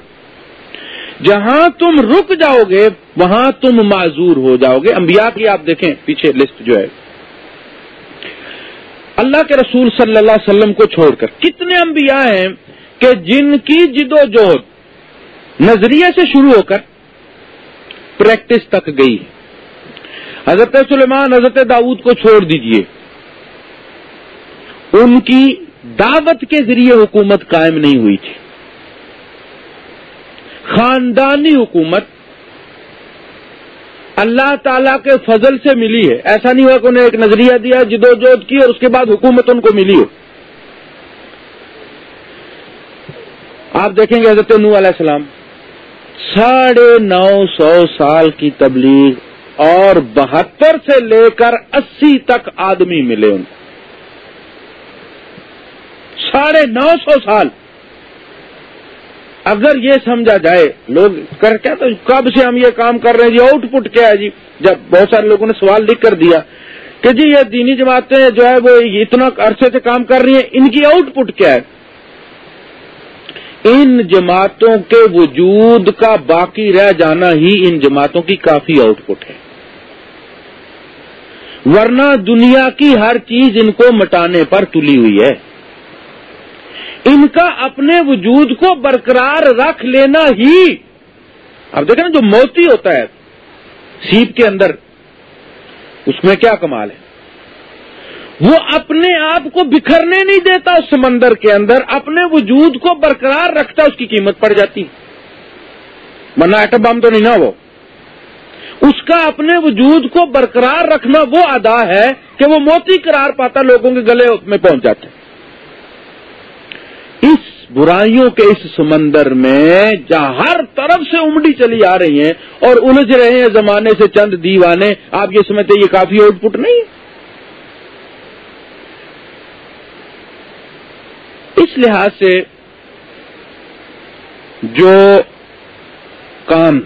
جہاں تم رک جاؤ گے، وہاں تم معذور ہو جاؤ گے۔ انبیاء کی آپ دیکھیں، پیچھے لسٹ جو ہے۔ اللہ کے رسول صلی اللہ علیہ وسلم کو چھوڑ کر کتنے انبیاء ہیں کہ جن کی جد و جہد نظریے سے شروع ہو کر پریکٹس تک گئی حضرت سلیمان، حضرت داود کو چھوڑ دیجیے۔ ان کی دعوت کے ذریعے حکومت قائم نہیں ہوئی تھی۔ خاندانی حکومت اللہ تعالی کے فضل سے ملی ہے۔ ایسا نہیں ہوا کہ انہیں ایک نظریہ دیا، جدوجہد کی اور اس کے بعد حکومت ان کو ملی ہو۔ آپ دیکھیں گے حضرت نو علیہ السلام۔ ساڑھے نو سو سال کی تبلیغ اور بہتر سے لے کر اسی تک آدمی ملے ان کو۔ ساڑھے نو سو سال۔ اگر یہ سمجھا جائے، لوگ کر کیا تو کب سے ہم یہ کام کر رہے ہیں؟ جی آؤٹ پٹ کیا ہے؟ جی جب بہت سارے لوگوں نے سوال لکھ کر دیا کہ جی یہ دینی جماعتیں جو ہے وہ اتنا عرصے سے کام کر رہی ہیں، ان کی آؤٹ پٹ کیا ہے؟ ان جماعتوں کے وجود کا باقی رہ جانا ہی ان جماعتوں کی کافی آؤٹ پٹ ہے۔ ورنہ دنیا کی ہر چیز ان کو مٹانے پر تلی ہوئی ہے۔ ان کا اپنے وجود کو برقرار رکھ لینا ہی۔ اب دیکھیں نا، جو موتی ہوتا ہے سیپ کے اندر، اس میں کیا کمال ہے؟ وہ اپنے آپ کو بکھرنے نہیں دیتا اس سمندر کے اندر، اپنے وجود کو برقرار رکھتا، اس کی قیمت پڑ جاتی۔ ورنہ ایٹم بم تو نہیں نا وہ۔ اس کا اپنے وجود کو برقرار رکھنا وہ ادا ہے کہ وہ موتی قرار پاتا، لوگوں کے گلے میں پہنچ جاتے۔ ہیں اس برائیوں کے اس سمندر میں جہاں ہر طرف سے امڑی چلی آ رہی ہیں اور الجھ رہے ہیں زمانے سے چند دیوانے، آپ یہ سمجھتے یہ کافی آؤٹ پٹ نہیں ہے؟ اس لحاظ سے جو کام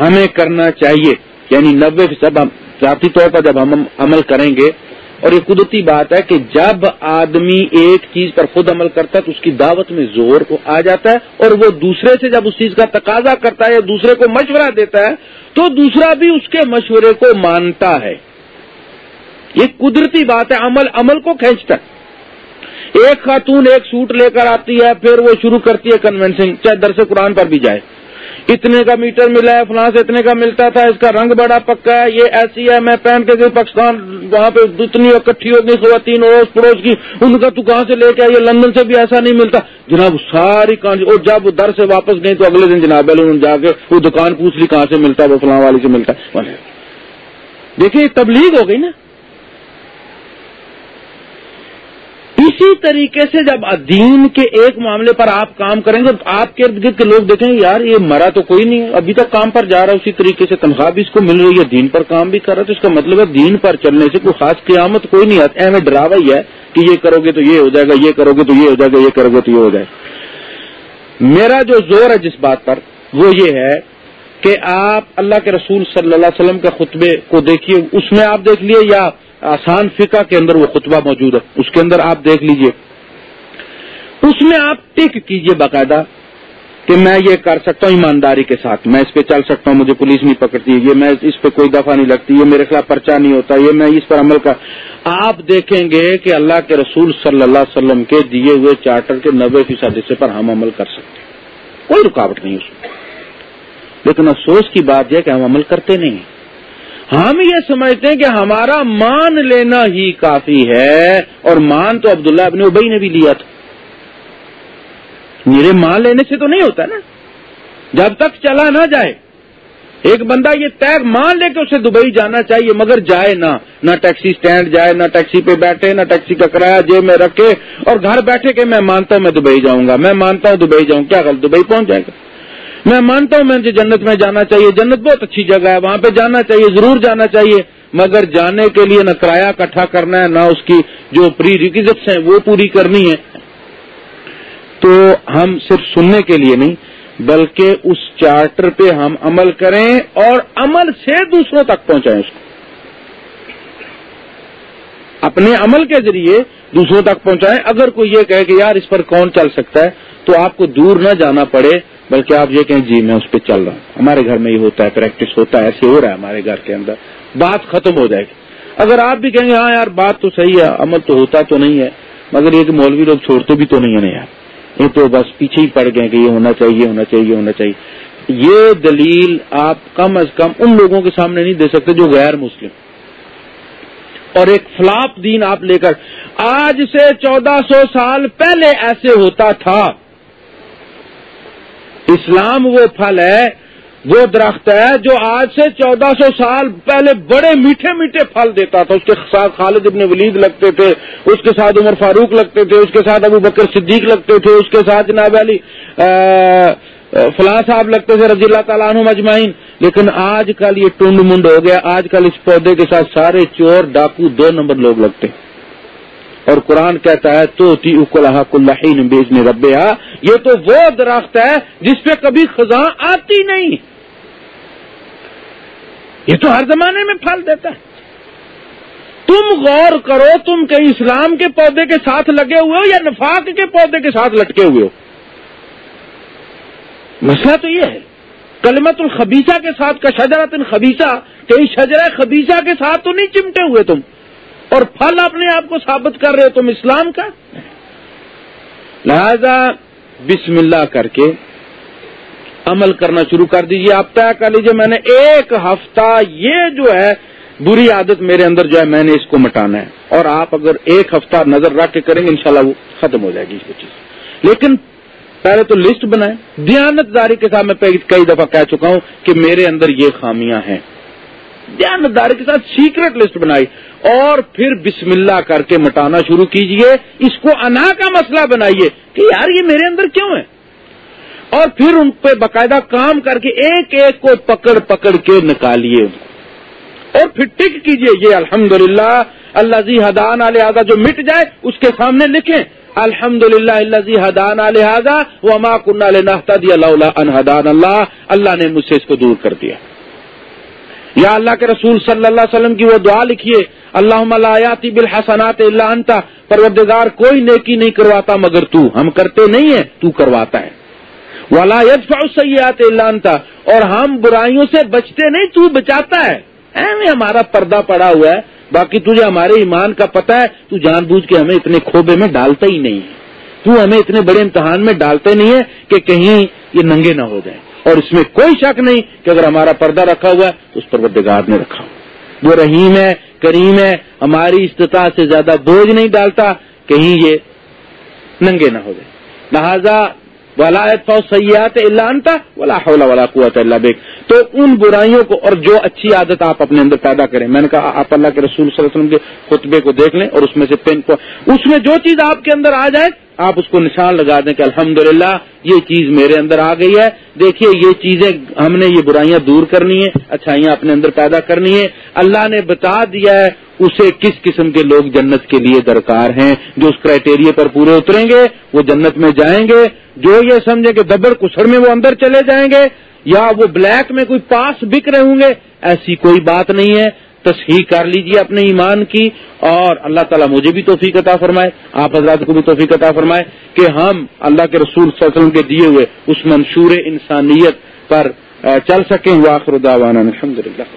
ہمیں کرنا چاہیے یعنی نبے فیصد ذاتی طور پر جب ہم عمل کریں گے اور یہ قدرتی بات ہے کہ جب آدمی ایک چیز پر خود عمل کرتا ہے تو اس کی دعوت میں زور آ جاتا ہے اور وہ دوسرے سے جب اس چیز کا تقاضا کرتا ہے یا دوسرے کو مشورہ دیتا ہے تو دوسرا بھی اس کے مشورے کو مانتا ہے۔ یہ قدرتی بات ہے، عمل عمل کو کھینچتا ہے۔ ایک خاتون ایک سوٹ لے کر آتی ہے، پھر وہ شروع کرتی ہے کنوینسنگ چاہے درس قرآن پر بھی جائے۔ اتنے کا میٹر ملا ہے، فلاں سے اتنے کا ملتا تھا، اس کا رنگ بڑا پکا ہے، یہ ایسی ہے، میں پہن کے گئی پاکستان وہاں پہ اتنی اکٹھی ہو گئی خواتین اڑوس پڑوس کی، ان کا تو کہاں سے لے کے آئی لندن سے بھی ایسا نہیں ملتا۔ جناب، ساری کہاں اور جب در سے واپس گئی تو اگلے دن جناب جا کے وہ دکان پوچھ لی کہاں سے ملتا ہے وہ فلاں والی سے ملتا ہے۔ دیکھیے تبلیغ ہو گئی نا۔ اسی طریقے سے جب دین کے ایک معاملے پر آپ کام کریں گے آپ کے ارد گرد کے لوگ دیکھیں گے، یار یہ مرا تو کوئی نہیں، ابھی تک کام پر جا رہا ہے، اسی طریقے سے تنخواہ بھی اس کو مل رہی ہے، دین پر کام بھی کر رہا ہے، تو اس کا مطلب ہے دین پر چلنے سے کوئی خاص قیامت کوئی نہیں آتی ہمیں ڈراوا ہی ہے کہ یہ کرو گے تو یہ ہو جائے گا، یہ کرو گے تو یہ ہو جائے گا، یہ کرو گے تو یہ ہو جائے گا۔ میرا جو زور ہے جس بات پر، وہ یہ ہے کہ آپ اللہ کے رسول صلی اللہ علیہ وسلم کے خطبے کو دیکھیے، اس میں آپ دیکھ لیے یا آسان فقہ کے اندر وہ خطبہ موجود ہے۔ اس کے اندر آپ دیکھ لیجیے۔ اس میں آپ ٹک کیجیے باقاعدہ کہ میں یہ کر سکتا ہوں ایمانداری کے ساتھ۔ میں اس پہ چل سکتا ہوں، مجھے پولیس نہیں پکڑتی۔ یہ میں اس پہ کوئی دفعہ نہیں لگتی۔ یہ میرے خلاف پرچہ نہیں ہوتا۔ یہ میں اس پر عمل کر آپ دیکھیں گے کہ اللہ کے رسول صلی اللہ علیہ وسلم کے دیے ہوئے چارٹر کے نبے فیصد حصے پر ہم عمل کر سکتے ہیں۔ کوئی رکاوٹ نہیں اس میں۔ لیکن افسوس کی بات یہ کہ ہم عمل کرتے نہیں ہیں۔ ہم یہ سمجھتے ہیں کہ ہمارا مان لینا ہی کافی ہے اور مان تو عبداللہ ابن ابئی نے بھی لیا تھا۔ میرے مان لینے سے تو نہیں ہوتا نا۔ جب تک چلا نہ جائے، ایک بندہ یہ طے مان لے کہ اسے دبئی جانا چاہیے مگر جائے نہ۔ نہ ٹیکسی اسٹینڈ جائے، نہ ٹیکسی پہ بیٹھے، نہ ٹیکسی کا کرایہ جیب میں رکھے اور گھر بیٹھے کہ میں مانتا ہوں میں دبئی جاؤں گا، میں مانتا ہوں دبئی جاؤں، کیا غلط، دبئی پہنچ جائے گا۔ میں مانتا ہوں، میں جنت میں جانا چاہیے۔ جنت بہت اچھی جگہ ہے، وہاں پہ جانا چاہیے، ضرور جانا چاہیے۔ مگر جانے کے لیے نہ کرایہ اکٹھا کرنا ہے، نہ اس کی جو پری ریکزٹس ہیں، وہ پوری کرنی ہے تو ہم صرف سننے کے لیے نہیں، بلکہ اس چارٹر پہ ہم عمل کریں اور عمل سے دوسروں تک پہنچائیں اس کو۔ اپنے عمل کے ذریعے دوسروں تک پہنچائیں۔ اگر کوئی یہ کہے کہ یار اس پر کون چل سکتا ہے، تو آپ کو دور نہ جانا پڑے۔ بلکہ آپ یہ کہیں جی میں اس پہ چل رہا ہوں۔ ہمارے گھر میں یہ ہوتا ہے پریکٹس ہوتا ہے، ایسے ہو رہا ہے ہمارے گھر کے اندر۔ بات ختم ہو جائے گی۔ اگر آپ بھی کہیں گے ہاں یار، بات تو صحیح ہے، عمل تو ہوتا تو نہیں ہے، مگر یہ کہ مولوی لوگ چھوڑتے بھی تو نہیں ہے نا یار۔ یہ تو بس پیچھے ہی پڑ گئے کہ یہ ہونا چاہیے ہونا چاہیے ہونا چاہیے۔ یہ دلیل آپ کم از کم ان لوگوں کے سامنے نہیں دے سکتے جو غیر مسلم۔ اور ایک فلاپ دین آپ لے کر، آج سے چودہ سو سال پہلے ایسے ہوتا تھا۔ اسلام وہ پھل ہے، وہ درخت ہے جو آج سے چودہ سو سال پہلے بڑے میٹھے میٹھے پھل دیتا تھا۔ اس کے ساتھ خالد ابن ولید لگتے تھے، اس کے ساتھ عمر فاروق لگتے تھے، اس کے ساتھ ابو بکر صدیق لگتے تھے، اس کے ساتھ جناب علی فلاں صاحب لگتے تھے رضی اللہ تعالیٰ عنہ مجمعین لیکن آج کل یہ ٹنڈ منڈ ہو گیا، آج کل اس پودے کے ساتھ سارے چور، ڈاکو دو نمبر لوگ لگتے ہیں۔ اور قرآن کہتا ہے تو تی اکلحین بیچنے ربیا یہ تو وہ درخت ہے جس پہ کبھی خزاں آتی نہیں۔ یہ تو ہر زمانے میں پھل دیتا ہے۔ تم غور کرو، تم کہیں اسلام کے پودے کے ساتھ لگے ہوئے ہو یا نفاق کے پودے کے ساتھ لٹکے ہوئے ہو؟ مسئلہ تو یہ ہے کلمت الخبیسہ کے ساتھ کا شجرت الخبیسہ کہیں شجرہ خبیسہ کے ساتھ تو نہیں چمٹے ہوئے تم۔ اور پھل اپنے آپ کو ثابت کر رہے ہو تم اسلام کا؟ لہذا بسم اللہ کر کے عمل کرنا شروع کر دیجیے آپ طے کر لیجیے میں نے ایک ہفتہ یہ جو ہے، بری عادت میرے اندر جو ہے، میں نے اس کو مٹانا ہے۔ اور آپ اگر ایک ہفتہ نظر رکھ کے کریں گے انشاءاللہ وہ ختم ہو جائے گی اس چیز۔ لیکن پہلے تو لسٹ بنائیں۔ دیانت داری کے ساتھ میں کئی دفعہ کہہ چکا ہوں کہ میرے اندر یہ خامیاں ہیں۔ دیانت داری کے ساتھ سیکرٹ لسٹ بنائی۔ اور پھر بسم اللہ کر کے مٹانا شروع کیجیے۔ اس کو انا کا مسئلہ بنائیے کہ یار یہ میرے اندر کیوں ہے؟ اور پھر ان پہ باقاعدہ کام کر کے ایک ایک کو پکڑ پکڑ کے نکالیے۔ اور پھر ٹک کیجیے، یہ الحمد للہ اللہ زی حدان لہٰذا، جو مٹ جائے اس کے سامنے لکھیں۔ الحمد للہ اللہ زی حدان لہٰذا وہ ماں کن اللہ انحدان اللہ۔ اللہ نے مجھ سے اس کو دور کر دیا۔ یا اللہ کے رسول صلی اللہ علیہ وسلم کی وہ دعا لکھیے۔ اللہ ملایاتی بالحسنات اللہ انتا پروردگار کوئی نیکی نہیں کرواتا مگر تو، ہم کرتے نہیں ہیں، تو کرواتا ہے۔ والا سیات اللہ انتا اور ہم برائیوں سے بچتے نہیں، تو بچاتا ہے۔ ہمارا پردہ پڑا ہوا ہے، باقی تجھے ہمارے ایمان کا پتہ ہے، تو جان بوجھ کے ہمیں اتنے کھوبے میں ڈالتا ہی نہیں۔ ہے تو ہمیں اتنے بڑے امتحان میں ڈالتے نہیں ہے کہ کہیں یہ ننگے نہ ہو جائیں۔ اور اس میں کوئی شک نہیں کہ اگر ہمارا پردہ رکھا ہوا ہے، تو اس پردگار نے رکھا۔ وہ رحیم ہے، کریم ہے، ہماری استطاعت سے زیادہ بوجھ نہیں ڈالتا، کہیں یہ ننگے نہ ہو جائے لہذا ولایت سیاحت اللہ انتا ولا حول ولا قوت اللہ بیک تو ان برائیوں کو اور جو اچھی عادت آپ اپنے اندر پیدا کریں، میں نے کہا آپ اللہ کے رسول صلی اللہ علیہ وسلم کے خطبے کو دیکھ لیں اور اس میں سے پین کو اس میں جو چیز آپ کے اندر آ جائے آپ اس کو نشان لگا دیں کہ الحمدللہ یہ چیز میرے اندر آ گئی ہے۔ دیکھیے، یہ چیزیں ہم نے یہ برائیاں دور کرنی ہے اچھائیاں اپنے اندر پیدا کرنی ہے اللہ نے بتا دیا ہے، اسے کس قسم کے لوگ جنت کے لیے درکار ہیں۔ جو اس کرائٹیریا پر پورے اتریں گے، وہ جنت میں جائیں گے۔ جو یہ سمجھے کہ دبر کسڑ میں وہ اندر چلے جائیں گے، یا وہ بلیک میں کوئی پاس بک رہے ہوں گے، ایسی کوئی بات نہیں ہے۔ تصحیح کر لیجیے اپنے ایمان کی اور اللہ تعالیٰ مجھے بھی توفیق عطا فرمائے، آپ حضرات کو بھی توفیق عطا فرمائے کہ ہم اللہ کے رسول صلی اللہ علیہ وسلم کے دیے ہوئے اس منشور انسانیت پر چل سکیں۔ واخر دعوانا الحمد للہ